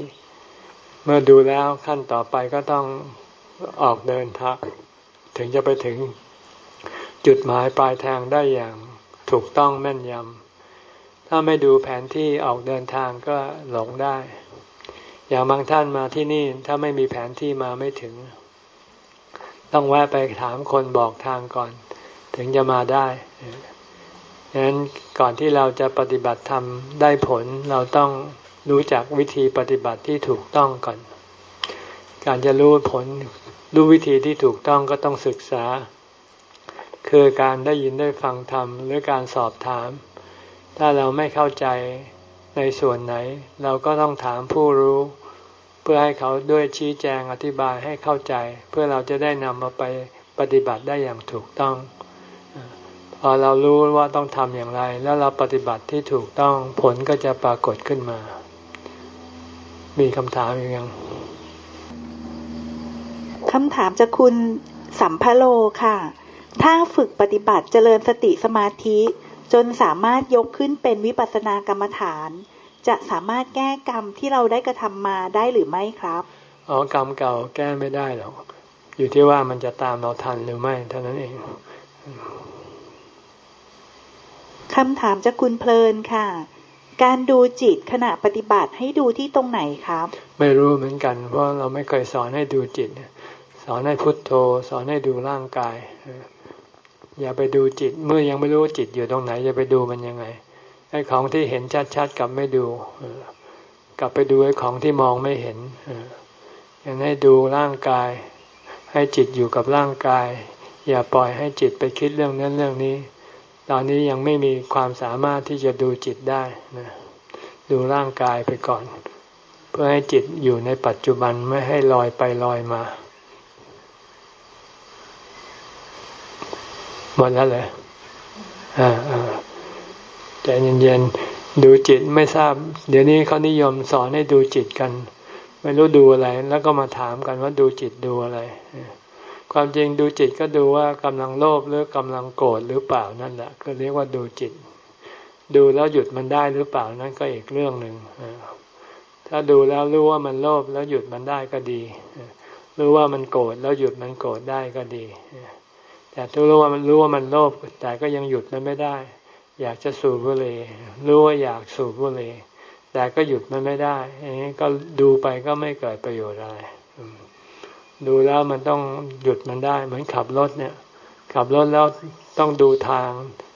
เมื่อดูแล้วขั้นต่อไปก็ต้องออกเดินทางถึงจะไปถึงจุดหมายปลายทางได้อย่างถูกต้องแม่นยำ ถ้าไม่ดูแผนที่ออกเดินทางก็หลงได้ อย่างบางท่านมาที่นี่ถ้าไม่มีแผนที่มาไม่ถึง ต้องแวะไปถามคนบอกทางก่อน ถึงจะมาได้ดังนั้นก่อนที่เราจะปฏิบัติธรรมได้ผลเราต้องรู้จักวิธีปฏิบัติที่ถูกต้องก่อน การจะรู้ผลรู้วิธีที่ถูกต้องก็ต้องศึกษา คือการได้ยินได้ฟังธรรมหรือการสอบถาม ถ้าเราไม่เข้าใจในส่วนไหน เราก็ต้องถามผู้รู้ เพื่อให้เขาด้วยชี้แจงอธิบายให้เข้าใจ เพื่อเราจะได้นำมาไปปฏิบัติได้อย่างถูกต้อง พอเรารู้ว่าต้องทำอย่างไร แล้วเราปฏิบัติที่ถูกต้องผลก็จะปรากฏขึ้นมา มีคำถามอยู่ยังคำถามจากคุณสัมพโลค่ะ ถ้าฝึกปฏิบัติเจริญสติสมาธิ จนสามารถยกขึ้นเป็นวิปัสสนากรรมฐาน จะสามารถแก้กรรมที่เราได้กระทำมาได้หรือไม่ครับอ๋อกรรมเก่าแก้ไม่ได้หรอกอยู่ที่ว่ามันจะตามเราทันหรือไม่เท่านั้นเองคำถามจากคุณเพลินค่ะ การดูจิตขณะปฏิบัติให้ดูที่ตรงไหนครับ ไม่รู้เหมือนกัน เพราะเราไม่เคยสอนให้ดูจิต สอนให้พุทโธ สอนให้ดูร่างกาย อย่าไปดูจิตเมื่อยังไม่รู้จิตอยู่ตรงไหนจะไปดูมันยังไงไอ้ของที่เห็นชัดๆกลับไม่ดูกลับไปดูไอ้ของที่มองไม่เห็นยังให้ดูร่างกาย ให้จิตอยู่กับร่างกาย อย่าปล่อยให้จิตไปคิดเรื่องนั้นเรื่องนี้ ตอนนี้ยังไม่มีความสามารถที่จะดูจิตได้นะดูร่างกายไปก่อน เพื่อให้จิตอยู่ในปัจจุบันไม่ให้ลอยไปลอยมา หมดแล้วเลยอ่าอ่าใจเย็นๆดูจิตไม่ทราบ เดี๋ยวนี้เขานิยมสอนให้ดูจิตกัน ไม่รู้ดูอะไร แล้วก็มาถามกันว่าดูจิตดูอะไร ความจริงดูจิตก็ดูว่ากำลังโลภหรือกำลังโกรธหรือเปล่านั่นแหละก็เรียกว่าดูจิต ดูแล้วหยุดมันได้หรือเปล่านั่นก็อีกเรื่องหนึ่งถ้าดูแล้วรู้ว่ามันโลภแล้วหยุดมันได้ก็ดี รู้ว่ามันโกรธแล้วหยุดมันโกรธได้ก็ดี แต่ถ้ารู้ว่ามันรู้ว่ามันโลภแต่ก็ยังหยุดมันไม่ได้ อยากจะสูบบุหรี่รู้ว่าอยากสูบบุหรี่แต่ก็หยุดมันไม่ได้อย่างนี้ก็ดูไปก็ไม่เกิดประโยชน์อะไรดูแล้วมันต้องหยุดมันได้ เหมือนขับรถเนี่ย ขับรถแล้วต้องดูทาง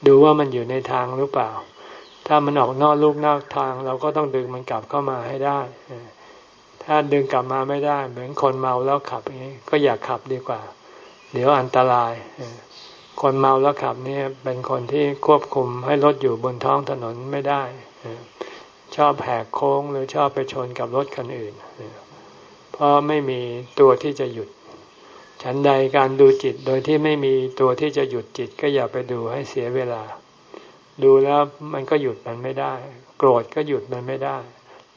ดูว่ามันอยู่ในทางหรือเปล่า ถ้ามันออกนอกลูกนอกทาง เราก็ต้องดึงมันกลับเข้ามาให้ได้ถ้าดึงกลับมาไม่ได้ เหมือนคนเมาแล้วขับอย่างนี้ก็อย่าขับดีกว่า เดี๋ยวอันตราย คนเมาแล้วขับนี่เป็นคนที่ควบคุมให้รถอยู่บนท้องถนนไม่ได้ ชอบแหกโค้งหรือชอบไปชนกับรถคันอื่น เพราะไม่มีตัวที่จะหยุด ฉันใดการดูจิตโดยที่ไม่มีตัวที่จะหยุดจิตก็อย่าไปดูให้เสียเวลา ดูแล้วมันก็หยุดมันไม่ได้ โกรธก็หยุดมันไม่ได้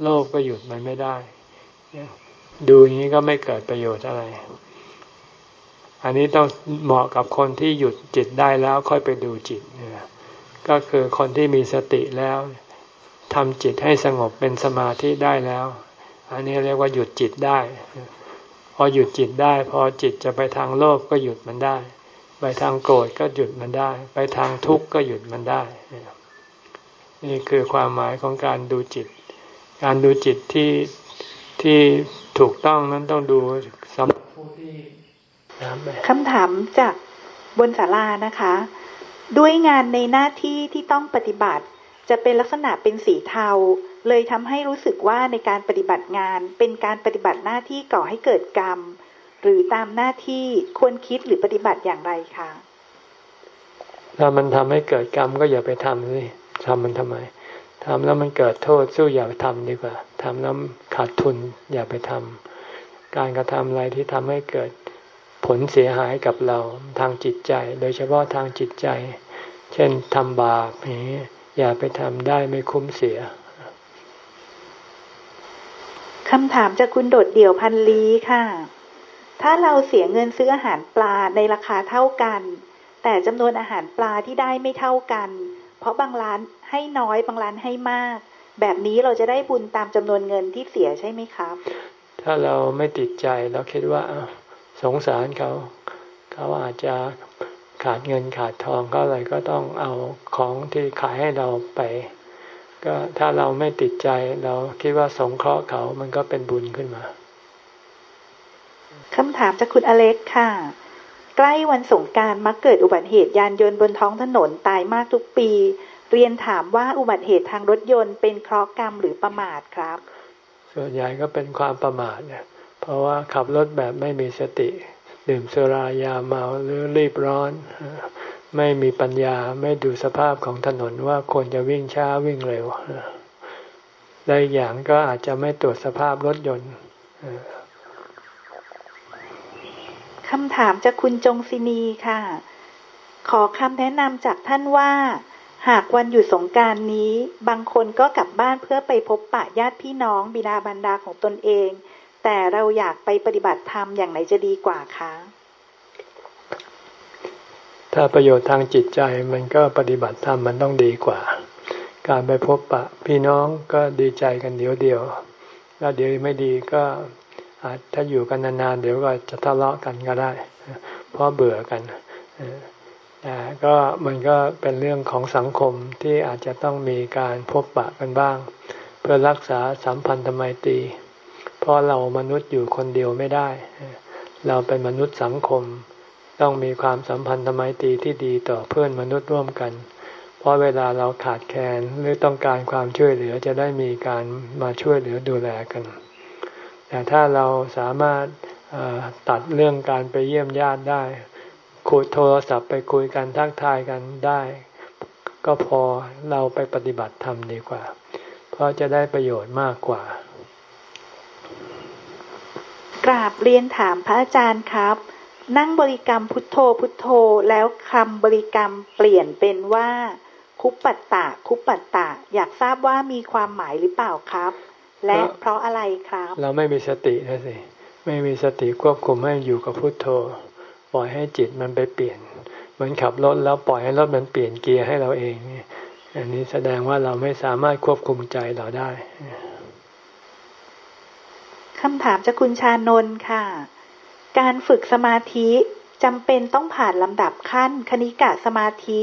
โลภก็หยุดมันไม่ได้ ดูอย่างนี้ก็ไม่เกิดประโยชน์อะไร อันนี้ต้องเหมาะกับคนที่หยุดจิตได้แล้วค่อยไปดูจิตก็คือคนที่มีสติแล้วทำจิตให้สงบเป็นสมาธิได้แล้ว อันนี้เรียกว่าหยุดจิตได้ พอหยุดจิตได้ พอจิตจะไปทางโลภก็หยุดมันได้ ไปทางโกรธก็หยุดมันได้ ไปทางทุกข์ก็หยุดมันได้ นี่คือความหมายของการดูจิต การดูจิตที่ที่ถูกต้องนั้นต้องดูสำหรับผู้ที่ คำถามจากบนศาลานะคะ ด้วยงานในหน้าที่ที่ต้องปฏิบัติ จะเป็นลักษณะเป็นสีเทา เลยทำให้รู้สึกว่าในการปฏิบัติงาน เป็นการปฏิบัติหน้าที่ก่อให้เกิดกรรม หรือตามหน้าที่ควรคิดหรือปฏิบัติอย่างไรคะถ้ามันทำให้เกิดกรรมก็อย่าไปทำสิทำมันทำไมทำแล้วมันเกิดโทษสู้อย่าไปทำดีกว่าทำแล้วขาดทุนอย่าไปทำการกระทำอะไรที่ทำให้เกิด ผลเสียหายกับเราทางจิตใจ โดยเฉพาะทางจิตใจ เช่นทำบาปนี้อย่าไปทำได้ไม่คุ้มเสียคำถามจากคุณโดดเดี่ยวพันลีค่ะ ถ้าเราเสียเงินซื้ออาหารปลาในราคาเท่ากัน แต่จำนวนอาหารปลาที่ได้ไม่เท่ากัน เพราะบางร้านให้น้อยบางร้านให้มาก แบบนี้เราจะได้บุญตามจำนวนเงินที่เสียใช่ไหมครับ ถ้าเราไม่ติดใจเราคิดว่า สงสารเขา เขาอาจจะขาดเงินขาดทองก็เลยก็ต้องเอาของที่ขายให้เราไป ก็ถ้าเราไม่ติดใจเราคิดว่าสงเคราะห์เขามันก็เป็นบุญขึ้นมาคำถามจากคุณอเล็กค่ะ ใกล้วันสงการมักเกิดอุบัติเหตุยานยนต์บนท้องถนนตายมากทุกปี เรียนถามว่าอุบัติเหตุทางรถยนต์เป็นเคราะห์กรรมหรือประมาทครับ ส่วนใหญ่ก็เป็นความประมาทเนี่ย เพราะว่าขับรถแบบไม่มีสติ ดื่มสุรายาเมาหรือรีบร้อน ไม่มีปัญญาไม่ดูสภาพของถนนว่าควรจะวิ่งช้าวิ่งเร็วได้อย่างก็อาจจะไม่ตรวจสภาพรถยนต์คำถามจากคุณจงศินีค่ะ ขอคำแนะนำจากท่านว่า หากวันหยุดสงการนี้ บางคนก็กลับบ้านเพื่อไปพบปะญาติพี่น้องบิดาบรรดาของตนเอง แต่เราอยากไปปฏิบัติธรรมอย่างไหนจะดีกว่าคะ ถ้าประโยชน์ทางจิตใจมันก็ปฏิบัติธรรมมันต้องดีกว่า การไปพบปะ พี่น้องก็ดีใจกันเดี๋ยวเดียวแล้วเดี๋ยวไม่ดีก็อาจถ้าอยู่กันนานๆเดี๋ยวก็จะทะเลาะกันก็ได้ เพราะเบื่อกันแต่ก็มันก็เป็นเรื่องของสังคมที่อาจจะต้องมีการพบปะกันบ้าง เพื่อรักษาสัมพันธไมตรี เพราะเรามนุษย์อยู่คนเดียวไม่ได้ เราเป็นมนุษย์สังคม ต้องมีความสัมพันธ์ทไมตรีที่ดีต่อเพื่อนมนุษย์ร่วมกัน เพราะเวลาเราขาดแคลนหรือต้องการความช่วยเหลือจะได้มีการมาช่วยเหลือดูแลกัน แต่ถ้าเราสามารถตัดเรื่องการไปเยี่ยมญาติได้คุยโทรศัพท์ไปคุยกันทักทายกันได้ ก็พอเราไปปฏิบัติธรรมดีกว่า เพราะจะได้ประโยชน์มากกว่า กราบเรียนถามพระอาจารย์ครับ นั่งบริกรรมพุทโธพุทโธแล้วคำบริกรรมเปลี่ยนเป็นว่า คุปปัตตะคุปปัตตะ อยากทราบว่ามีความหมายหรือเปล่าครับ และเพราะอะไรครับ เราไม่มีสตินะสิไม่มีสติควบคุมให้อยู่กับพุทโธ ปล่อยให้จิตมันไปเปลี่ยนเหมือนขับรถแล้วปล่อยให้รถมันเปลี่ยนเกียร์ให้เราเองอันนี้แสดงว่าเราไม่สามารถควบคุมใจเราได้ คำถามจากคุณชานนท์ค่ะ การฝึกสมาธิจำเป็นต้องผ่านลำดับขั้น คณิกะสมาธิ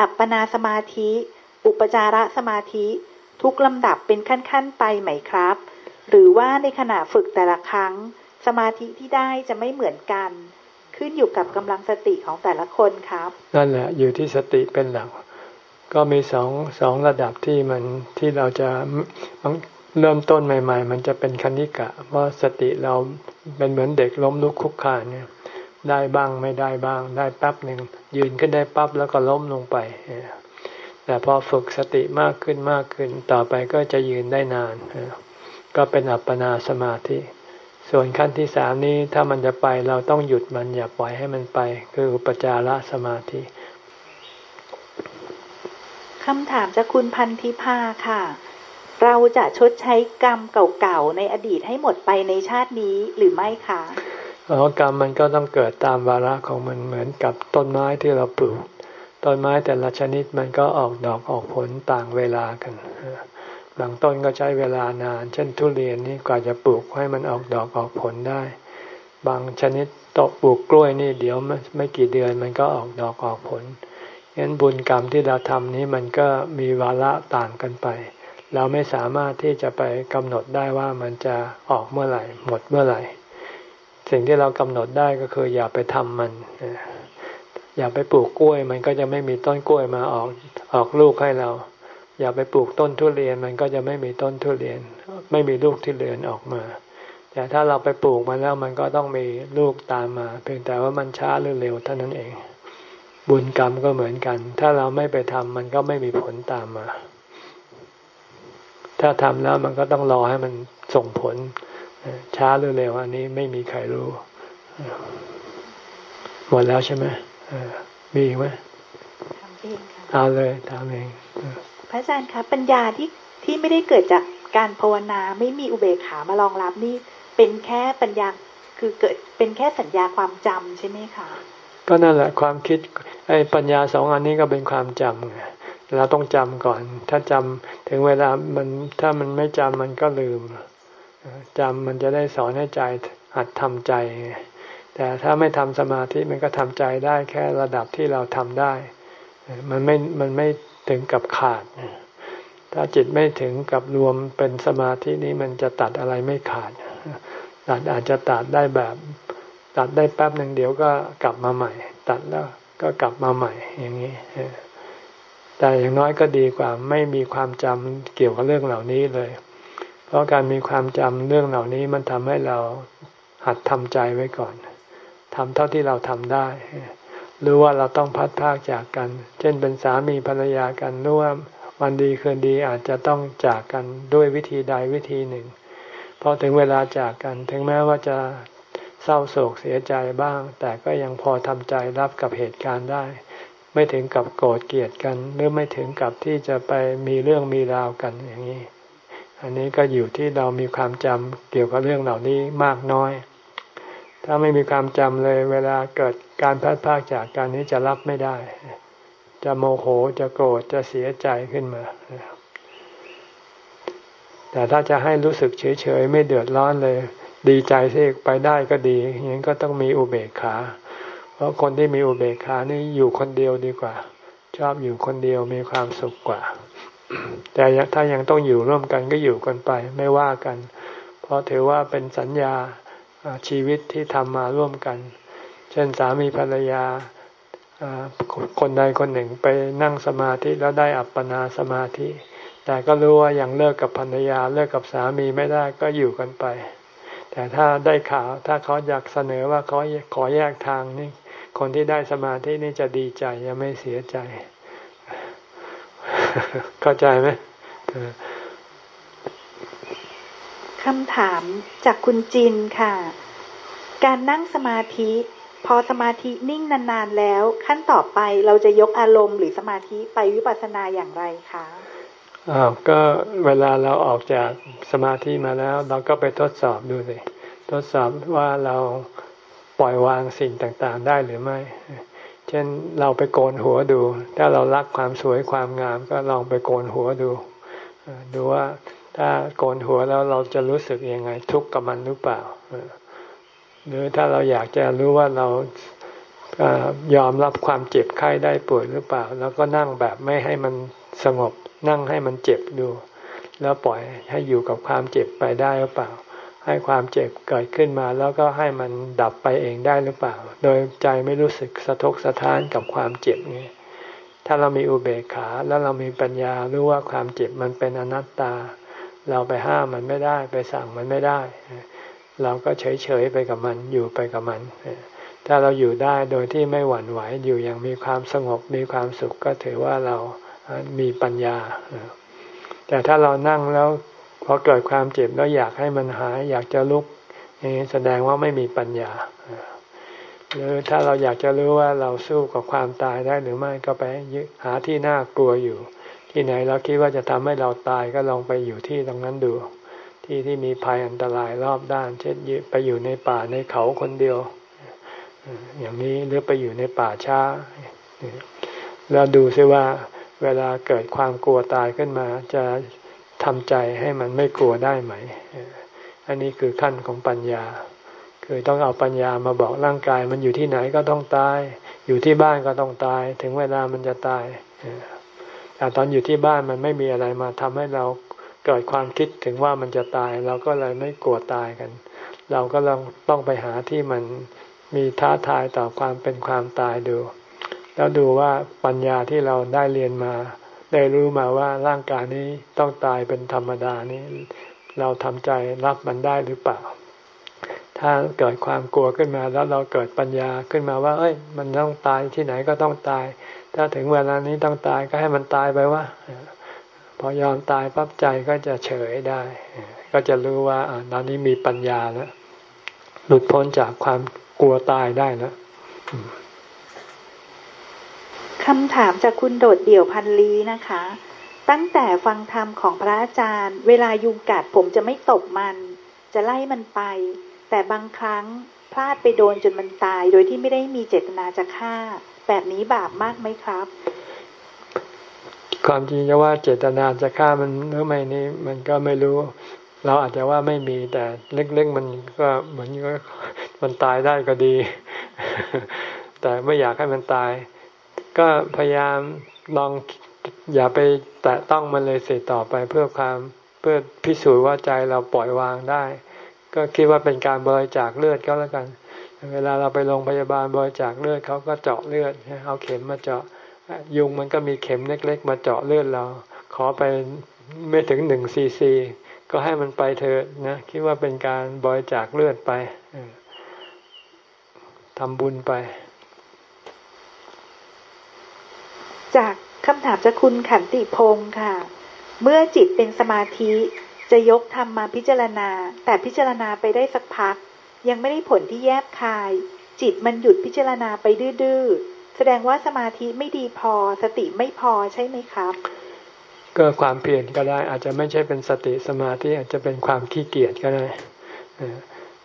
อัปปนาสมาธิ อุปจาระสมาธิ ทุกลำดับเป็นขั้นๆไปไหมครับ หรือว่าในขณะฝึกแต่ละครั้ง สมาธิที่ได้จะไม่เหมือนกัน ขึ้นอยู่กับกำลังสติของแต่ละคนครับ นั่นแหละอยู่ที่สติเป็นหลักก็มีสองสองระดับที่มันที่เราจะ เริ่มต้นใหม่ ๆ มันจะเป็นคณิกะเพราะสติเราเป็นเหมือนเด็กล้มลุกคุกคานเนี่ยได้บ้างไม่ได้บ้าง ได้แป๊บหนึ่งยืนขึ้นได้ปั๊บแล้วก็ล้มลงไป แต่พอฝึกสติมากขึ้นมากขึ้น ต่อไปก็จะยืนได้นาน ก็เป็นอัปปนาสมาธิ ส่วนขั้นที่สามนี้ถ้ามันจะไปเราต้องหยุดมันอย่าปล่อยให้มันไป คืออุปจารสมาธิคำถามจากคุณพันธิพาค่ะ เราจะชดใช้กรรมเก่าๆในอดีตให้หมดไปในชาตินี้หรือไม่คะอ๋อกรรมมันก็ต้องเกิดตามวาระของมันเหมือนกับต้นไม้ที่เราปลูกต้นไม้แต่ละชนิดมันก็ออกดอกออกผลต่างเวลากันบางต้นก็ใช้เวลานาน เช่นทุเรียนนี่กว่าจะปลูกให้มันออกดอกออกผลได้ บางชนิดตกปลูกกล้วยนี่เดี๋ยวไม่กี่เดือนมันก็ออกดอกออกผลงั้นบุญกรรมที่เราทำนี้มันก็มีวาระต่างกันไป เราไม่สามารถที่จะไปกำหนดได้ว่ามันจะออกเมื่อไหร่ หมดเมื่อไหร่ สิ่งที่เรากำหนดได้ก็คืออย่าไปทำมัน อย่าไปปลูกกล้วย มันก็จะไม่มีต้นกล้วยมาออกออกลูกให้เรา อย่าไปปลูกต้นทุเรียนมันก็จะไม่มีต้นทุเรียน ไม่มีลูกที่เรียนออกมา แต่ถ้าเราไปปลูกมันแล้วมันก็ต้องมีลูกตามมา เพียงแต่ว่ามันช้าหรือเร็วเท่านั้นเอง บุญกรรมก็เหมือนกัน ถ้าเราไม่ไปทำมันก็ไม่มีผลตามมา ถ้าทำแล้วมันก็ต้องรอให้มันส่งผล ช้าหรือเร็วอันนี้ไม่มีใครรู้หมดแล้วใช่ไหมมีไหมทำไปเองค่ะเอาเลยถามเองพระอาจารย์คะปัญญาที่ที่ไม่ได้เกิดจากการภาวนาไม่มีอุเบกขามารองรับนี่เป็นแค่ปัญญาคือเกิดเป็นแค่สัญญาความจำใช่ไหมคะก็นั่นแหละความคิดไอ้ปัญญาสองอันนี้ก็เป็นความจำไง เราต้องจำก่อน ถ้าจำถึงเวลามันถ้ามันไม่จำมันก็ลืมจำมันจะได้สอนให้ใจหัดทำใจ แต่ถ้าไม่ทำสมาธิมันก็ทำใจได้แค่ระดับที่เราทำได้ มันไม่มันไม่ถึงกับขาด ถ้าจิตไม่ถึงกับรวมเป็นสมาธินี้มันจะตัดอะไรไม่ขาด ตัดอาจจะตัดได้แบบ ตัดได้แป๊บหนึ่งเดี๋ยวก็กลับมาใหม่ ตัดแล้วก็กลับมาใหม่อย่างนี้ แต่อย่างน้อยก็ดีกว่าไม่มีความจำเกี่ยวกับเรื่องเหล่านี้เลย เพราะการมีความจำเรื่องเหล่านี้มันทำให้เราหัดทำใจไว้ก่อนทำเท่าที่เราทำได้หรือว่าเราต้องพัดพากจากกัน เช่นเป็นสามีภรรยากันรือว่าวันดีคืนดีอาจจะต้องจากกันด้วยวิธีใดวิธีหนึ่งพอถึงเวลาจากกัน ถึงแม้ว่าจะเศร้าโศกเสียใจบ้าง แต่ก็ยังพอทำใจรับกับเหตุการณ์ได้ ไม่ถึงกับโกรธเกลียดกัน หรือไม่ถึงกับที่จะไปมีเรื่องมีราวกันอย่างนี้ อันนี้ก็อยู่ที่เรามีความจำเกี่ยวกับเรื่องเหล่านี้มากน้อย ถ้าไม่มีความจำเลยเวลาเกิดการพัดพากจากการนี้จะรับไม่ได้ จะโมโหจะโกรธจะเสียใจขึ้นมา แต่ถ้าจะให้รู้สึกเฉยๆไม่เดือดร้อนเลย ดีใจที่ไปได้ก็ดีอย่างนี้ก็ต้องมีอุเบกขา เพราะคนที่มีอุเบกขานี่อยู่คนเดียวดีกว่า ชอบอยู่คนเดียวมีความสุขกว่า แต่ถ้ายังต้องอยู่ร่วมกันก็อยู่กันไปไม่ว่ากัน เพราะถือว่าเป็นสัญญาชีวิตที่ทำมาร่วมกัน เช่นสามีภรรยาคนใดคนหนึ่งไปนั่งสมาธิแล้วได้อัปปนาสมาธิ แต่ก็รู้ว่ายังเลิกกับภรรยาเลิกกับสามีไม่ได้ก็อยู่กันไป แต่ถ้าได้ข่าวถ้าเขาอยากเสนอว่าเขาขอแยกทางนี่ คนที่ได้สมาธินี่จะดีใจยังไม่เสียใจ เข้าใจไหมคำถามจากคุณจินค่ะ การนั่งสมาธิ พอสมาธินิ่งนานๆแล้ว ขั้นต่อไปเราจะยกอารมณ์หรือสมาธิไปวิปัสสนาอย่างไรคะอ้าวก็เวลาเราออกจากสมาธิมาแล้ว เราก็ไปทดสอบดูสิทดสอบว่าเรา ปล่อยวางสิ่งต่างๆได้หรือไม่ เช่นเราไปโกนหัวดู ถ้าเรารักความสวยความงามก็ลองไปโกนหัวดู ดูว่าถ้าโกนหัวแล้วเราจะรู้สึกยังไง ทุกข์กับมันหรือเปล่า หรือถ้าเราอยากจะรู้ว่าเรายอมรับความเจ็บไข้ได้ป่วยหรือเปล่า แล้วก็นั่งแบบไม่ให้มันสงบ นั่งให้มันเจ็บดู แล้วปล่อยให้อยู่กับความเจ็บไปได้หรือเปล่า ให้ความเจ็บเกิดขึ้นมา แล้วก็ให้มันดับไปเองได้หรือเปล่า โดยใจไม่รู้สึกสะทกสะท้านกับความเจ็บนี่ถ้าเรามีอุเบกขาแล้วเรามีปัญญารู้ว่าความเจ็บมันเป็นอนัตตา เราไปห้ามมันไม่ได้ ไปสั่งมันไม่ได้ เราก็เฉยเฉยไปกับมันอยู่ไปกับมัน ถ้าเราอยู่ได้โดยที่ไม่หวั่นไหวอยู่อย่างมีความสงบมีความสุขก็ถือว่าเรามีปัญญา แต่ถ้าเรานั่งแล้ว อเกิดความเจ็บแล้วอยากให้มันหาย อยากจะลุกนี่แสดงว่าไม่มีปัญญา หรือถ้าเราอยากจะรู้ว่าเราสู้กับความตายได้หรือไม่ก็ไปหาที่น่ากลัวอยู่ ที่ไหนเราคิดว่าจะทำให้เราตายก็ลองไปอยู่ที่ตรงนั้นดู ที่ที่มีภัยอันตรายรอบด้าน เช่นไปอยู่ในป่าในเขาคนเดียว อย่างนี้หรือไปอยู่ในป่าช้าแล้วดูซิว่าเวลาเกิดความกลัวตายขึ้นมา จะ ทำใจให้มันไม่กลัวได้ไหม อันนี้คือขั้นของปัญญา คือต้องเอาปัญญามาบอกร่างกาย มันอยู่ที่ไหนก็ต้องตาย อยู่ที่บ้านก็ต้องตาย ถึงเวลามันจะตายแต่ตอนอยู่ที่บ้านมันไม่มีอะไรมาทำให้เราเกิดความคิดถึงว่ามันจะตาย เราก็เลยไม่กลัวตายกัน เราก็ลองต้องไปหาที่มันมีท้าทายต่อความเป็นความตายดู แล้วดูว่าปัญญาที่เราได้เรียนมา ได้รู้มาว่าร่างกายนี้ต้องตายเป็นธรรมดานี้ เราทำใจรับมันได้หรือเปล่า ถ้าเกิดความกลัวขึ้นมาแล้วเราเกิดปัญญาขึ้นมาว่า เอ้ย มันต้องตายที่ไหนก็ต้องตาย ถ้าถึงเวลานี้ต้องตายก็ให้มันตายไปว่าพอยอมตายปั๊บใจก็จะเฉยได้ ก็จะรู้ว่าตอนนี้มีปัญญาแล้วหลุดพ้นจากความกลัวตายได้แล้ว คำถามจากคุณโดดเดี่ยวพันลีนะคะ ตั้งแต่ฟังธรรมของพระอาจารย์ เวลายุงกัดผมจะไม่ตบมัน จะไล่มันไป แต่บางครั้งพลาดไปโดนจนมันตาย โดยที่ไม่ได้มีเจตนาจะฆ่า แบบนี้บาปมากไหมครับ ความจริงจะว่าเจตนาจะฆ่ามันหรือไม่นี่มันก็ไม่รู้ เราอาจจะว่าไม่มีแต่เล็กๆมันก็เหมือนก็มันตายได้ก็ดี แต่ไม่อยากให้มันตาย ก็พยายามลองอย่าไปแตะต้องมันเลยเสียต่อไปเพื่อความเพื่อพิสูจน์ว่าใจเราปล่อยวางได้ ก็คิดว่าเป็นการบริจาคเลือดก็แล้วกัน เวลาเราไปโรงพยาบาลบริจาคเลือดเขาก็เจาะเลือดเอาเข็มมาเจาะยุงมันก็มีเข็มเล็ก ๆ มาเจาะเลือดเรา ขอไปไม่ถึงหนึ่งซีซีก็ให้มันไปเถอะนะคิดว่าเป็นการบริจาคเลือดไปทำบุญไป จากคำถามจากคุณขันติพงศ์ค่ะ เมื่อจิตเป็นสมาธิจะยกธรรมมาพิจารณา แต่พิจารณาไปได้สักพัก ยังไม่ได้ผลที่แยบคาย จิตมันหยุดพิจารณาไปดื้อแสดงว่าสมาธิไม่ดีพอ สติไม่พอใช่ไหมครับ ก็ความเปลี่ยนก็ได้อาจจะไม่ใช่เป็นสติสมาธิอาจจะเป็นความขี้เกียจก็ได้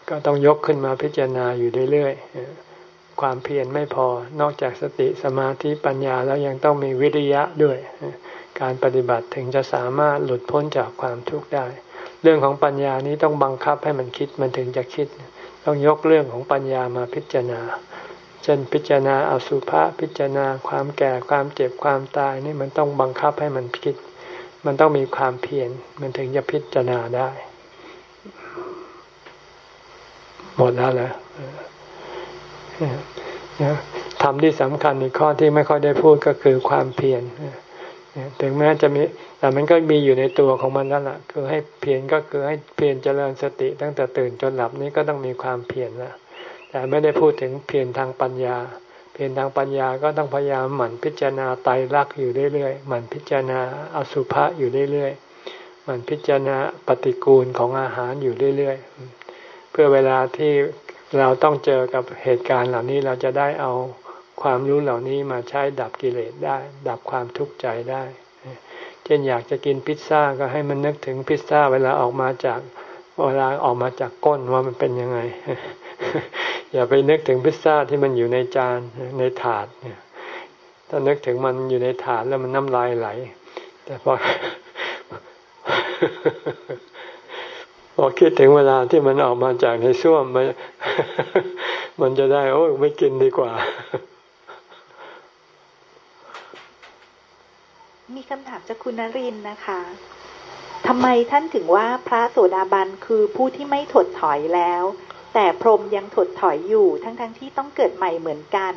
ก็ต้องยกขึ้นมาพิจารณาอยู่เรื่อยๆ ความเพียรไม่พอนอกจากสติสมาธิปัญญาแล้วยังต้องมีวิริยะด้วย การปฏิบัติถึงจะสามารถหลุดพ้นจากความทุกข์ได้ เรื่องของปัญญานี้ต้องบังคับให้มันคิดมันถึงจะคิด ต้องยกเรื่องของปัญญามาพิจารณาเช่นพิจารณาอสุภะพิจารณาความแก่ความเจ็บความตายนี่มันต้องบังคับให้มันคิด มันต้องมีความเพียรมันถึงจะพิจารณาได้ หมดแล้วแหละ ทำที่สำคัญในข้อที่ไม่ค่อยได้พูดก็คือความเพียรถึงแม้จะมีแต่มันก็มีอยู่ในตัวของมันนั่นแหละคือให้เพียรก็คือให้เพียรเจริญสติ ตั้งแต่ตื่นจนหลับนี้ก็ต้องมีความเพียรละแต่ไม่ได้พูดถึงเพียรทางปัญญา เพียรทางปัญญาก็ต้องพยายามหมั่นพิจารณาไตรลักษณ์อยู่เรื่อยๆหมั่นพิจารณาอสุภะอยู่เรื่อยๆหมั่นพิจารณาปฏิกูลของอาหารอยู่เรื่อยๆเพื่อเวลาที่ เราต้องเจอกับเหตุการณ์เหล่านี้เราจะได้เอาความรู้เหล่านี้มาใช้ดับกิเลสได้ ดับความทุกข์ใจได้ เช่นอยากจะกินพิซซ่าก็ให้มันนึกถึงพิซซ่าเวลาออกมาจากเวลาออกมาจากก้นว่ามันเป็นยังไง อย่าไปนึกถึงพิซซ่าที่มันอยู่ในจานในถาดเนี่ยถ้านึกถึงมันอยู่ในถาดแล้วมันน้ำลายไหล แต่พอ พอคิดถึงเวลาที่มันออกมาจากในส้วมมันมันจะได้ โอ้ไม่กินดีกว่า มีคำถามจากคุณนรินนะคะทำไมท่านถึงว่าพระโสดาบันคือผู้ที่ไม่ถดถอยแล้ว แต่พรหมยังถดถอยอยู่ทั้งๆทที่ต้องเกิดใหม่เหมือนกัน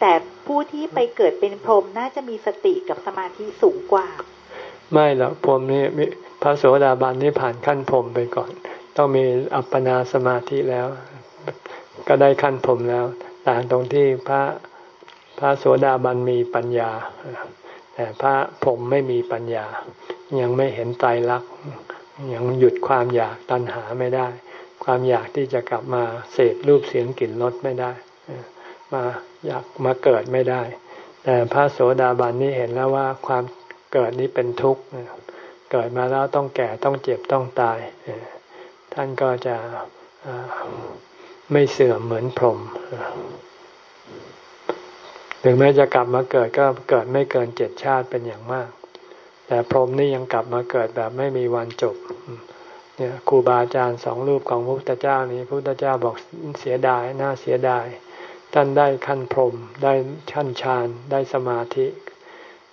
แต่ผู้ที่ไปเกิดเป็นพรหมน่าจะมีสติกับสมาธิสูงกว่า ไม่หรอกพรหมนี่พระโสดาบันนี่ผ่านขั้นพรมไปก่อน ต้องมีอัปปนาสมาธิแล้ว ก็ได้ขั้นพรมแล้ว ต่างตรงที่พระพระโสดาบันมีปัญญา แต่พระพรมไม่มีปัญญา ยังไม่เห็นไตรลักษณ์ยังหยุดความอยากตัณหาไม่ได้ ความอยากที่จะกลับมาเสพรูปเสียงกลิ่นรสไม่ได้มาอยากมาเกิดไม่ได้ แต่พระโสดาบันนี้เห็นแล้วว่าความเกิดนี้เป็นทุกข์ เกิดมาแล้วต้องแก่ต้องเจ็บต้องตายท่านก็จะไม่เสื่อมเหมือนพรหมถึงแม้จะกลับมาเกิดก็เกิดไม่เกินเจ็ดชาติเป็นอย่างมาก แต่พรหมนี่ยังกลับมาเกิดแบบไม่มีวันจบเนี่ยครูบาอาจารย์สองรูปของพระพุทธเจ้านี้พระพุทธเจ้าบอกเสียดายน่าเสียดาย ท่านได้ขั้นพรหมได้ขั้นฌานได้สมาธิ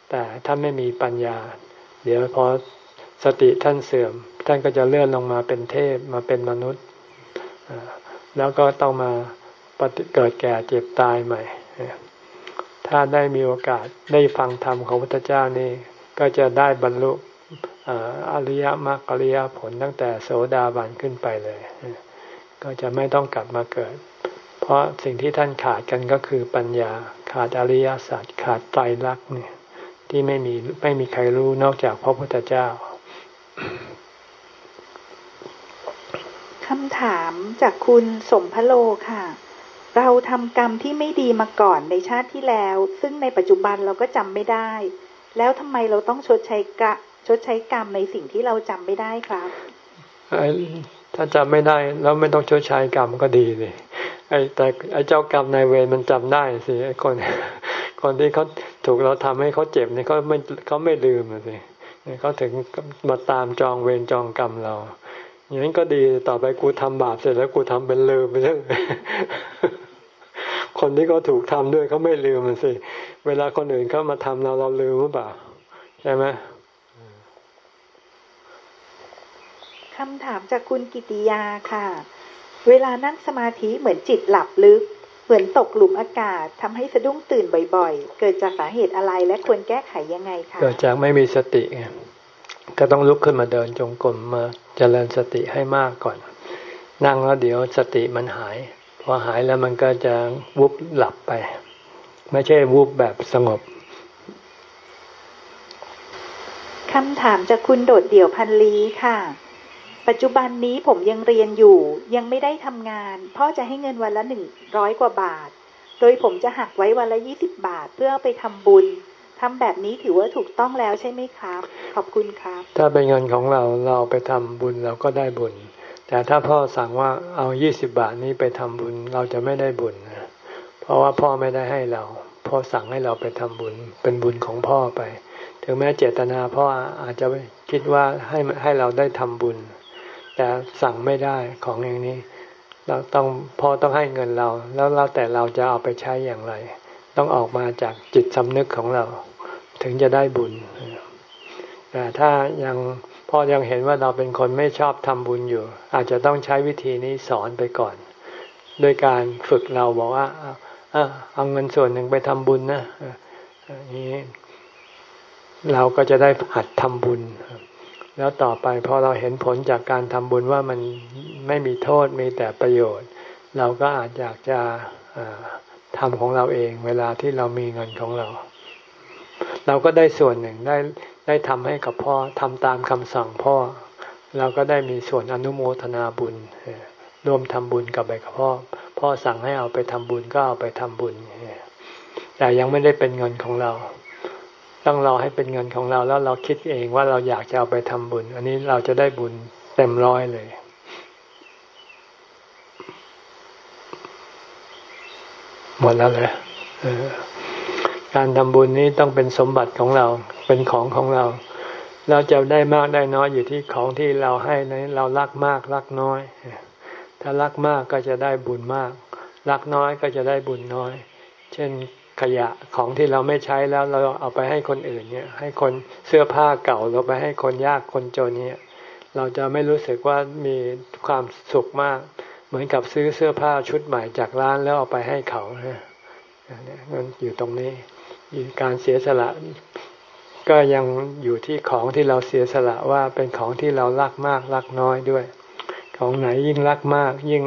แต่ท่านไม่มีปัญญา เดี๋ยวพอ สติท่านเสื่อม ท่านก็จะเลื่อนลงมาเป็นเทพมาเป็นมนุษย์ แล้วก็ต้องมาเกิดแก่เจ็บตายใหม่ ถ้าได้มีโอกาสได้ฟังธรรมของพระพุทธเจ้านี่ก็จะได้บรรลุอริยมรรคอริยผลตั้งแต่โสดาบันขึ้นไปเลย ก็จะไม่ต้องกลับมาเกิด เพราะสิ่งที่ท่านขาดกันก็คือปัญญาขาดอริยสัจขาดไตรลักษณ์เนี่ยที่ไม่มีไม่มีใครรู้นอกจากพระพุทธเจ้า คำถามจากคุณสมพโลค่ะ เราทำกรรมที่ไม่ดีมาก่อนในชาติที่แล้ว ซึ่งในปัจจุบันเราก็จำไม่ได้ แล้วทำไมเราต้องชดใช้กะชดใช้กรรมในสิ่งที่เราจำไม่ได้ครับถ้าจำไม่ได้แล้วไม่ต้องชดใช้กรรมก็ดีสิไอ้แต่ไอ้เจ้ากรรมนายเวรมันจำได้สิไอ้คนคนที่เขาถูกเราทำให้เขาเจ็บเนี่ยเขาไม่เขาไม่ลืมสิ เขาถึงมาตามจองเวรจองกรรมเรา อย่างนี้ก็ดีต่อไปกูทำบาปเสร็จแล้วกูทำเป็นลืมไปเลยคนที่เขาถูกทำด้วยเขาไม่ลืมมันสิ เวลาคนอื่นเขามาทำเราเราลืมหรือเปล่า ใช่ไหมคำถามจากคุณกิติยาค่ะ เวลานั่งสมาธิเหมือนจิตหลับลึก มือนตกหลุมอากาศทำให้สะดุ้งตื่นบ่อยๆ เกิดจากสาเหตุอะไรและควรแก้ไขยังไงคะ เกิดจากไม่มีสติไงก็ต้องลุกขึ้นมาเดินจงกรมมาเจริญสติให้มากก่อน นั่งแล้วเดี๋ยวสติมันหาย พอหายแล้วมันก็จะวุบหลับไป ไม่ใช่วุบแบบสงบคำถามจากคุณโดดเดี่ยวพันลีค่ะ ปัจจุบันนี้ผมยังเรียนอยู่ ยังไม่ได้ทำงาน พ่อจะให้เงินวันละหนึ่งร้อยกว่าบาท โดยผมจะหักไว้วันละยี่สิบบาทเพื่อไปทำบุญทำแบบนี้ถือว่าถูกต้องแล้วใช่ไหมครับ ขอบคุณครับ ถ้าเป็นเงินของเราเราไปทำบุญเราก็ได้บุญ แต่ถ้าพ่อสั่งว่าเอายี่สิบบาทนี้ไปทำบุญเราจะไม่ได้บุญนะเพราะว่าพ่อไม่ได้ให้เรา พ่อสั่งให้เราไปทำบุญ เป็นบุญของพ่อไป ถึงแม้เจตนาพ่ออาจจะคิดว่าให้ให้เราได้ทำบุญ แต่สั่งไม่ได้ของอย่างนี้ เราต้องพอต้องให้เงินเรา แล้วเราแต่เราจะเอาไปใช้อย่างไร ต้องออกมาจากจิตสำนึกของเรา ถึงจะได้บุญ แต่ถ้ายังพ่อยังเห็นว่าเราเป็นคนไม่ชอบทำบุญอยู่ อาจจะต้องใช้วิธีนี้สอนไปก่อน โดยการฝึกเราบอกว่าเอาเงินส่วนหนึ่งไปทำบุญนะนี้เราก็จะได้หัดทำบุญ แล้วต่อไปพอเราเห็นผลจากการทำบุญว่ามันไม่มีโทษมีแต่ประโยชน์ เราก็อาจอยากจะทำของเราเองเวลาที่เรามีเงินของเรา เราก็ได้ส่วนหนึ่งได้ได้ทำให้กับพ่อทำตามคำสั่งพ่อ เราก็ได้มีส่วนอนุโมทนาบุญร่วมทำบุญกับไปกับพ่อ พ่อสั่งให้เอาไปทำบุญก็เอาไปทำบุญแต่ยังไม่ได้เป็นเงินของเรา ต้องรอให้เป็นเงินของเราแล้วเราคิดเองว่าเราอยากจะเอาไปทำบุญ อันนี้เราจะได้บุญเต็มร้อยเลยหมดแล้วเลยการทำบุญนี้ต้องเป็นสมบัติของเรา เป็นของของเรา เราจะได้มากได้น้อยอยู่ที่ของที่เราให้นั้นเรารักมากรักน้อย ถ้ารักมากก็จะได้บุญมาก รักน้อยก็จะได้บุญน้อย เช่น ขยะของที่เราไม่ใช้แล้วเราเอาไปให้คนอื่นเนี่ย ให้คนเสื้อผ้าเก่าเราไปให้คนยากคนจนเนี่ย เราจะไม่รู้สึกว่ามีความสุขมาก เหมือนกับซื้อเสื้อผ้าชุดใหม่จากร้านแล้วเอาไปให้เขาเนี่ยมันอยู่ตรงนี้การเสียสละ ก็ยังอยู่ที่ของที่เราเสียสละว่าเป็นของที่เรารักมากรักน้อยด้วย ของไหนยิ่งรักมาก ยิ่ง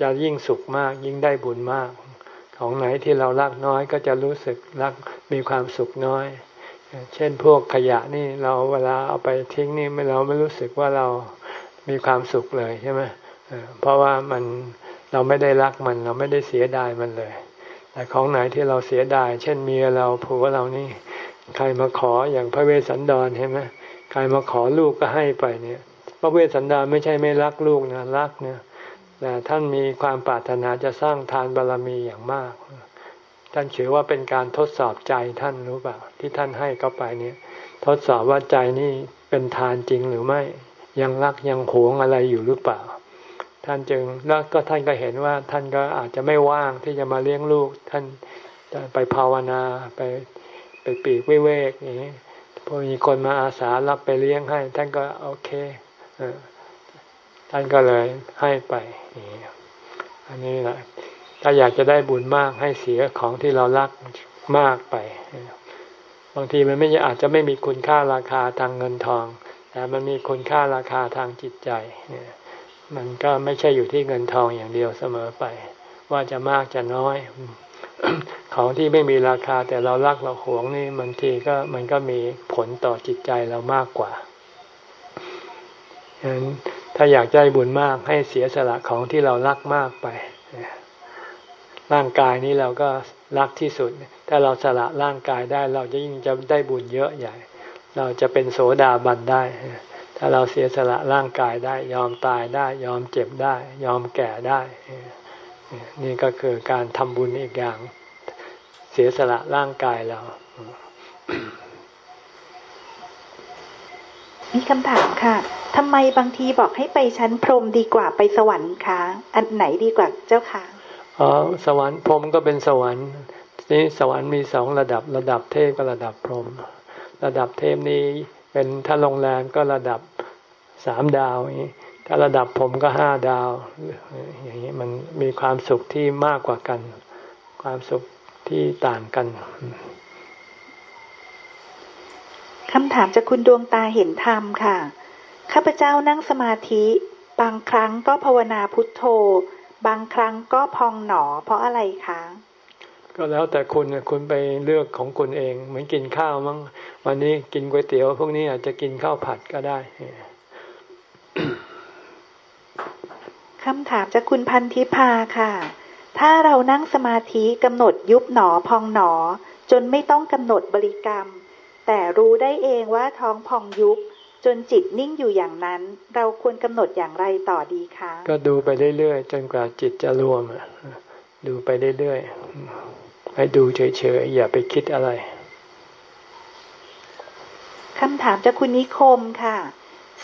จะยิ่งสุขมาก ยิ่งได้บุญมาก ของไหนที่เรารักน้อยก็จะรู้สึกรักมีความสุขน้อย เช่นพวกขยะนี่เราเวลาเอาไปทิ้งนี่เราไม่รู้สึกว่าเรามีความสุขเลยใช่ไหมเพราะว่ามันเราไม่ได้รักมันเราไม่ได้เสียดายมันเลย แต่ของไหนที่เราเสียดาย เช่นเมียเราผัวเรานี่ ใครมาขออย่างพระเวสสันดรใช่ไหมใครมาขอลูกก็ให้ไปเนี่ย พระเวสสันดรไม่ใช่ไม่รักลูกนะรักเนี่ย แต่ท่านมีความปรารถนาจะสร้างทานบารรมีอย่างมาก ท่านถือว่าเป็นการทดสอบใจท่านรู้เปล่าที่ท่านให้เข้าไปเนี่ย ทดสอบว่าใจนี่เป็นทานจริงหรือไม่ ยังรักยังหวงอะไรอยู่หรือเปล่า ท่านจึงแล้วก็ท่านก็เห็นว่าท่านก็อาจจะไม่ว่างที่จะมาเลี้ยงลูก ท่านไปภาวนาไปไปปีกเวกอย่างนี้พอมีคนมาอาสารับไปเลี้ยงให้ ท่านก็โอเค ท่านก็เลยให้ไปอันนี้แหละถ้าอยากจะได้บุญมากให้เสียของที่เรารักมากไป บางทีมันไม่อาจจะไม่มีคุณค่าราคาทางเงินทอง แต่มันมีคุณค่าราคาทางจิตใจ มันก็ไม่ใช่อยู่ที่เงินทองอย่างเดียวเสมอไป ว่าจะมากจะน้อย ของที่ไม่มีราคาแต่เรารักเราหวงนี่บางทีก็มันก็มีผลต่อจิตใจเรามากกว่าฉะนั้น ถ้าอยากได้บุญมากให้เสียสละของที่เรารักมากไป ร่างกายนี้เราก็รักที่สุด ถ้าเราสละร่างกายได้ เราจะยิ่งจะได้บุญเยอะใหญ่ เราจะเป็นโสดาบันได้ ถ้าเราเสียสละร่างกายได้ ยอมตายได้ ยอมเจ็บได้ ยอมแก่ได้ นี่ก็คือการทำบุญอีกอย่าง เสียสละร่างกายเรา มีคำถามค่ะทำไมบางทีบอกให้ไปชั้นพรหมดีกว่าไปสวรรค์คะอันไหนดีกว่าเจ้าค่ะอ๋อสวรรค์พรหมก็เป็นสวรรค์นี่สวรรค์มีสองระดับระดับเทพกับระดับพรหมระดับเทพนี้เป็นถ้าโรงแรมก็ระดับสามดาวนี้ถ้าระดับผมก็ห้าดาวอย่างนี้มันมีความสุขที่มากกว่ากัน ความสุขที่ต่างกัน คำถามจากคุณดวงตาเห็นธรรมค่ะ ข้าพเจ้านั่งสมาธิ บางครั้งก็ภาวนาพุทโธ บางครั้งก็พองหนอ เพราะอะไรคะ ก็แล้วแต่คุณคุณไปเลือกของคุณเอง เหมือนกินข้าวมั้ง วันนี้กินก๋วยเตี๋ยว พวกนี้อาจจะกินข้าวผัดก็ได้คำถามจากคุณพันธิพาค่ะ ถ้าเรานั่งสมาธิกำหนดยุบหนอพองหนอ จนไม่ต้องกำหนดบริกรรม แต่รู้ได้เองว่าท้องพองยุบจนจิตนิ่งอยู่อย่างนั้น เราควรกำหนดอย่างไรต่อดีคะ ก็ดูไปเรื่อยๆจนกว่าจิตจะรวมดูไปเรื่อยๆให้ดูเฉยๆอย่าไปคิดอะไรคำถามจากคุณนิคมค่ะ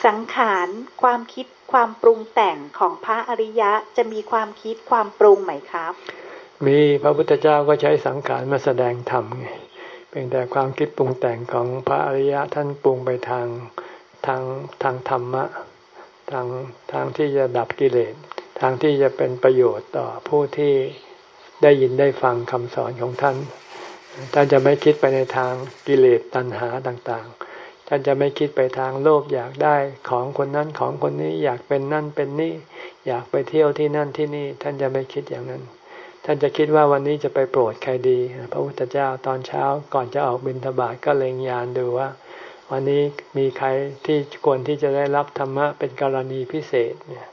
สังขารความคิดความปรุงแต่งของพระอริยะจะมีความคิดความปรุงไหมครับ มีพระพุทธเจ้าก็ใช้สังขารมาแสดงธรรมไง เป็นแต่ความคิดปรุงแต่งของพระอริยะท่านปรุงไปทางทางทางธรรมะทางทางที่จะดับกิเลสทางที่จะเป็นประโยชน์ต่อผู้ที่ได้ยินได้ฟังคำสอนของท่านท่านจะไม่คิดไปในทางกิเลสตัณหาต่างๆ ท่านจะไม่คิดไปทางโลภอยากได้ของคนนั้นของคนนี้อยากเป็นนั่นเป็นนี่ อยากไปเที่ยวที่นั่นที่นี่ ท่านจะไม่คิดอย่างนั้น ท่านจะคิดว่าวันนี้จะไปโปรดใครดี พระพุทธเจ้าตอนเช้าก่อนจะออกบิณฑบาตก็เล็งยานดูว่า วันนี้มีใครที่ควรที่จะได้รับธรรมะเป็นกรณีพิเศษเนี่ย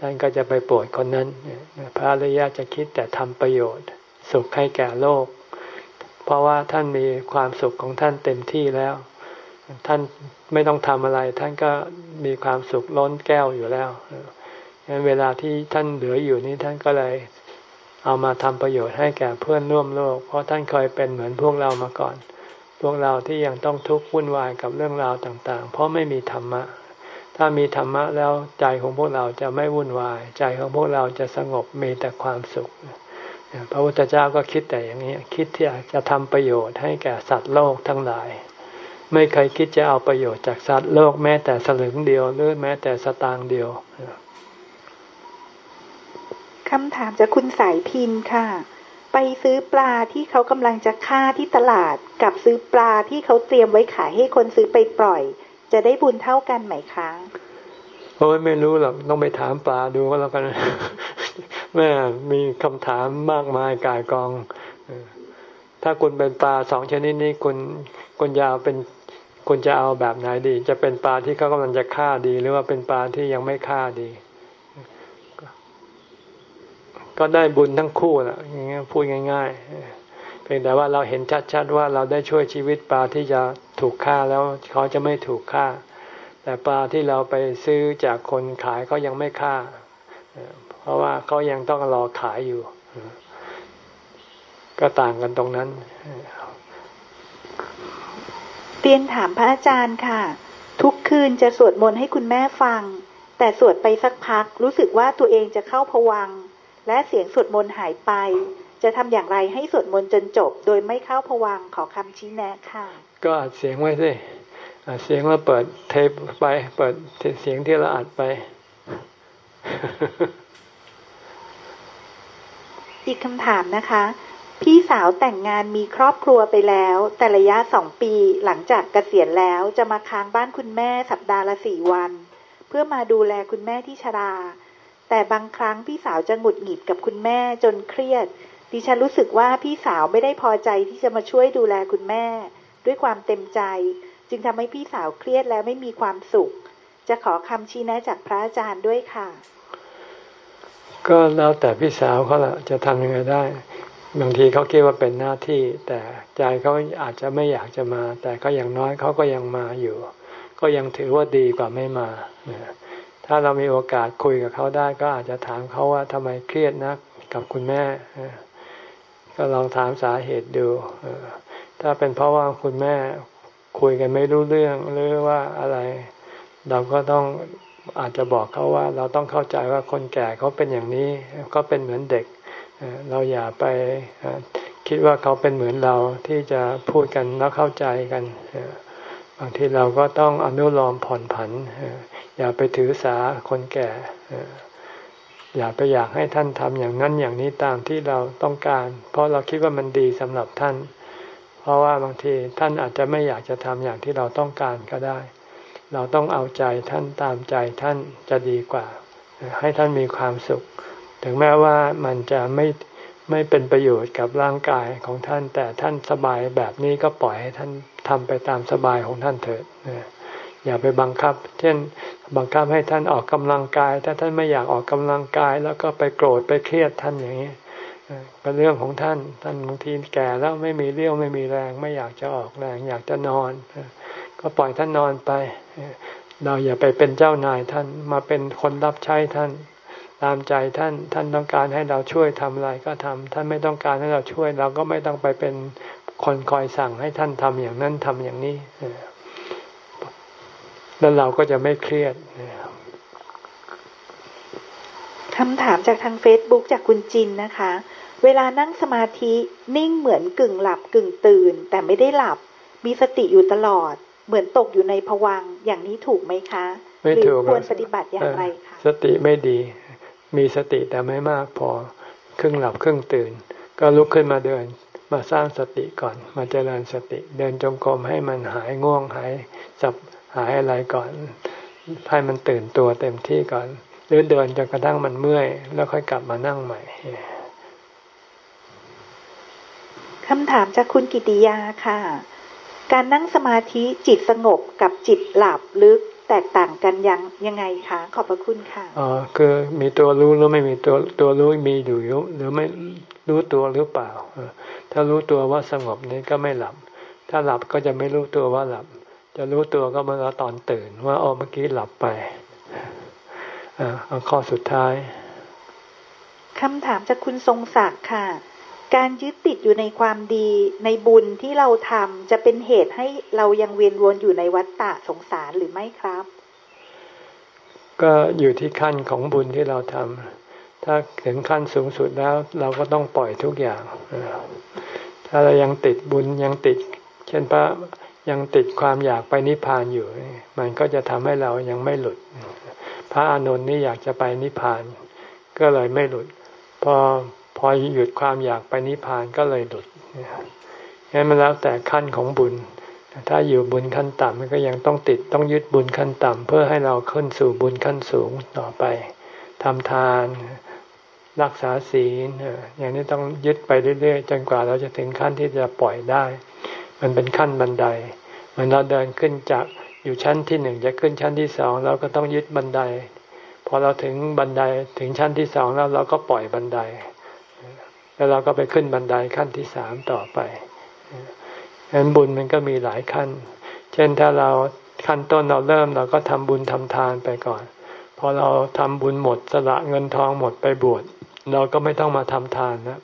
ท่านก็จะไปโปรดคนนั้น พระอริยะจะคิดแต่ทำประโยชน์ สุขให้แก่โลก เพราะว่าท่านมีความสุขของท่านเต็มที่แล้ว ท่านไม่ต้องทำอะไร ท่านก็มีความสุขล้นแก้วอยู่แล้วเวลาที่ท่านเหลืออยู่นี้ท่านก็เลย เอามาทำประโยชน์ให้แก่เพื่อนร่วมโลก เพราะท่านเคยเป็นเหมือนพวกเรามาก่อน พวกเราที่ยังต้องทุกข์วุ่นวายกับเรื่องราวต่าง ๆ เพราะไม่มีธรรมะ ถ้ามีธรรมะแล้วใจของพวกเราจะไม่วุ่นวาย ใจของพวกเราจะสงบมีแต่ความสุข พระพุทธเจ้าก็คิดแต่อย่างนี้ คิดที่จะทำประโยชน์ให้แก่สัตว์โลกทั้งหลาย ไม่เคยคิดจะเอาประโยชน์จากสัตว์โลกแม้แต่สลึงเดียวหรือแม้แต่สตางค์เดียว คำถามจากคุณสายพินค่ะ ไปซื้อปลาที่เขากำลังจะฆ่าที่ตลาด กับซื้อปลาที่เขาเตรียมไว้ขายให้คนซื้อไปปล่อย จะได้บุญเท่ากันไหมคะโอ้ยไม่รู้หรอกต้องไปถามปลาดูก็แล้วกันแม่มีคำถามมากมายกายกอง ถ้าคุณเป็นปลาสองชนิดนี้คุณคุณยาวเป็นคุณจะเอาแบบไหนดี จะเป็นปลาที่เขากำลังจะฆ่าดี หรือว่าเป็นปลาที่ยังไม่ฆ่าดี ก็ได้บุญทั้งคู่แหละอย่างเงี้ยพูดง่ายๆเพียงแต่ว่าเราเห็นชัดๆว่าเราได้ช่วยชีวิตปลาที่จะถูกฆ่าแล้วเขาจะไม่ถูกฆ่า แต่ปลาที่เราไปซื้อจากคนขายเขายังไม่ฆ่า เพราะว่าเขายังต้องรอขายอยู่ ก็ต่างกันตรงนั้นเรียนถามพระอาจารย์ค่ะ ทุกคืนจะสวดมนต์ให้คุณแม่ฟัง แต่สวดไปสักพัก รู้สึกว่าตัวเองจะเข้าผวัง และเสียงสวดมนต์หายไป จะทำอย่างไรให้สวดมนต์จนจบ โดยไม่เข้าผวังขอคำชี้แนะค่ะ ก็อัดเสียงไว้สิอัดเสียงแล้วเปิดเทปไป เปิดเสียงที่เราอัดไป อีกคำถามนะคะพี่สาวแต่งงานมีครอบครัวไปแล้ว แต่ระยะสองปีหลังจากเกษียณแล้วจะมาค้างบ้านคุณแม่สัปดาห์ละสี่วัน เพื่อมาดูแลคุณแม่ที่ชรา แต่บางครั้งพี่สาวจะหงุดหงิดกับคุณแม่จนเครียด ดิฉันรู้สึกว่าพี่สาวไม่ได้พอใจที่จะมาช่วยดูแลคุณแม่ ด้วยความเต็มใจ จึงทำให้พี่สาวเครียดและไม่มีความสุข จะขอคำชี้แนะจากพระอาจารย์ด้วยค่ะ ก็แล้วแต่พี่สาวเขาละจะทำยังไงได้บางทีเขาคิดว่าเป็นหน้าที่ แต่ใจเขาอาจจะไม่อยากจะมา แต่ก็อย่างน้อยเขาก็ยังมาอยู่ ก็ยังถือว่าดีกว่าไม่มา ถ้าเรามีโอกาสคุยกับเขาได้ ก็อาจจะถามเขาว่าทำไมเครียดนักกับคุณแม่ ก็ลองถามสาเหตุดูถ้าเป็นเพราะว่าคุณแม่คุยกันไม่รู้เรื่องหรือว่าอะไร เราก็ต้องอาจจะบอกเขาว่า เราต้องเข้าใจว่าคนแก่เขาเป็นอย่างนี้ก็เป็นเหมือนเด็ก เราอย่าไปคิดว่าเขาเป็นเหมือนเราที่จะพูดกันแล้วเข้าใจกัน บางทีเราก็ต้องอนุโลมผ่อนผัน อย่าไปถือสาคนแก่ อย่าไปอยากให้ท่านทำอย่างนั้นอย่างนี้ตามที่เราต้องการ เพราะเราคิดว่ามันดีสำหรับท่าน เพราะว่าบางทีท่านอาจจะไม่อยากจะทำอย่างที่เราต้องการก็ได้ เราต้องเอาใจท่านตามใจท่านจะดีกว่า ให้ท่านมีความสุข ถึงแม้ว่ามันจะไม่ ไม่เป็นประโยชน์กับร่างกายของท่าน แต่ท่านสบายแบบนี้ก็ปล่อยให้ท่านทำไปตามสบายของท่านเถิดอย่าไปบังคับ เช่น บังคับให้ท่านออกกำลังกาย ถ้าท่านไม่อยากออกกำลังกาย แล้วก็ไปโกรธไปเครียดท่านอย่างนี้เป็นเรื่องของท่าน ท่านบางทีแก่แล้วไม่มีเรี่ยวไม่มีแรง ไม่อยากจะออกแรง อยากจะนอน ก็ปล่อยท่านนอนไป เราอย่าไปเป็นเจ้านายท่านมาเป็นคนรับใช้ท่าน ตามใจท่านท่านต้องการให้เราช่วยทำอะไรก็ทำท่านไม่ต้องการให้เราช่วย เราก็ไม่ต้องไปเป็นคนคอยสั่งให้ท่านทำอย่างนั้นทำอย่างนี้แล้วเราก็จะไม่เครียดคำถามจากทางเฟซบุ๊กจากคุณจินนะคะ เวลานั่งสมาธินิ่งเหมือนกึ่งหลับกึ่งตื่น แต่ไม่ได้หลับ มีสติอยู่ตลอด เหมือนตกอยู่ในผวังอย่างนี้ถูกไหมคะไม่ถูกควรปฏิบัติอย่างไรคะ สติไม่ดี มีสติแต่ไม่มากพอครึ่งหลับครึ่งตื่น ก็ลุกขึ้นมาเดินมาสร้างสติก่อน มาเจริญสติ เดินจงกรมให้มันหายง่วงหายจับหายอะไรก่อน ให้มันตื่นตัวเต็มที่ก่อน หรือเดินจนกระทั่งมันเมื่อย แล้วค่อยกลับมานั่งใหม่คำถามจากคุณกิติยาค่ะ การนั่งสมาธิจิตสงบกับจิตหลับลึก แตกต่างกันยังยังไงคะขอบพระคุณค่ะอ๋อคือมีตัวรู้หรือไม่มีตัวตัวรู้มีอยู่หรือไม่รู้ตัวหรือเปล่าถ้ารู้ตัวว่าสงบนี้ก็ไม่หลับ ถ้าหลับก็จะไม่รู้ตัวว่าหลับ จะรู้ตัวก็เมื่อตอนตื่น ว่าอ๋อเมื่อกี้หลับไปเอาข้อสุดท้ายคำถามจากคุณทรงศักดิ์ค่ะ การยึดติดอยู่ในความดีในบุญที่เราทำจะเป็นเหตุให้เรายังเวียนวนอยู่ในวัฏฏะสงสารหรือไม่ครับ ก็อยู่ที่ขั้นของบุญที่เราทำถ้าถึงขั้นสูงสุดแล้ว เราก็ต้องปล่อยทุกอย่าง ถ้าเรายังติดบุญยังติด เช่นพระยังติดความอยากไปนิพพานอยู่ มันก็จะทำให้เรายังไม่หลุด พระอานนท์นี่อยากจะไปนิพพาน ก็เลยไม่หลุด พอ พอหยุดความอยากไปนิพพานก็เลยหลุดงั้นมันแล้วแต่ขั้นของบุญ ถ้าอยู่บุญขั้นต่ำมันก็ยังต้องติดต้องยึดบุญขั้นต่ำเพื่อให้เราขึ้นสู่บุญขั้นสูงต่อไปทำทานรักษาศีลอย่างนี้ต้องยึดไปเรื่อยๆ จนกว่าเราจะถึงขั้นที่จะปล่อยได้ มันเป็นขั้นบันไดมือนเราเดินขึ้นจากอยู่ชั้นที่หนึ่งจะขึ้นชั้นที่สองเราก็ต้องยึดบันได พอเราถึงบันไดถึงชั้นที่สองแล้วเราก็ปล่อยบันได แล้วเราก็ไปขึ้นบันไดขั้นที่สามต่อไปฉะนั้นบุญมันก็มีหลายขั้น เช่นถ้าเราขั้นต้นเราเริ่มเราก็ทำบุญทำทานไปก่อน พอเราทำบุญหมดสละเงินทองหมดไปบวชเราก็ไม่ต้องมาทำทานนะ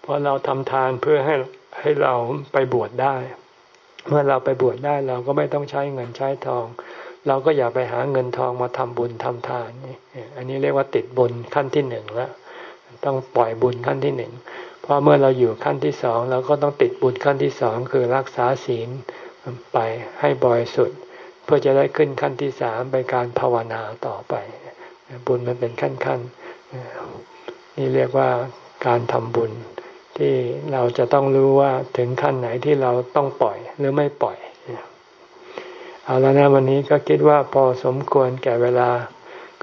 เพราะเราทำทานเพื่อให้ให้เราไปบวชได้ เมื่อเราไปบวชได้เราก็ไม่ต้องใช้เงินใช้ทอง เราก็อย่าไปหาเงินทองมาทำบุญทำทานนี่อันนี้เรียกว่าติดบุญขั้นที่หนึ่งแล้ว ต้องปล่อยบุญขั้นที่หนึ่งพอเมื่อเราอยู่ขั้นที่สองเราก็ต้องติดบุญขั้นที่สองคือรักษาศีลไปให้บริสุทธิ์เพื่อจะได้ขึ้นขั้นที่สามไปการภาวนาต่อไป บุญมันเป็นขั้นขั้นนี่เรียกว่าการทำบุญที่เราจะต้องรู้ว่าถึงขั้นไหนที่เราต้องปล่อยหรือไม่ปล่อย เอาแล้วนะวันนี้ก็คิดว่าพอสมควรแก่เวลา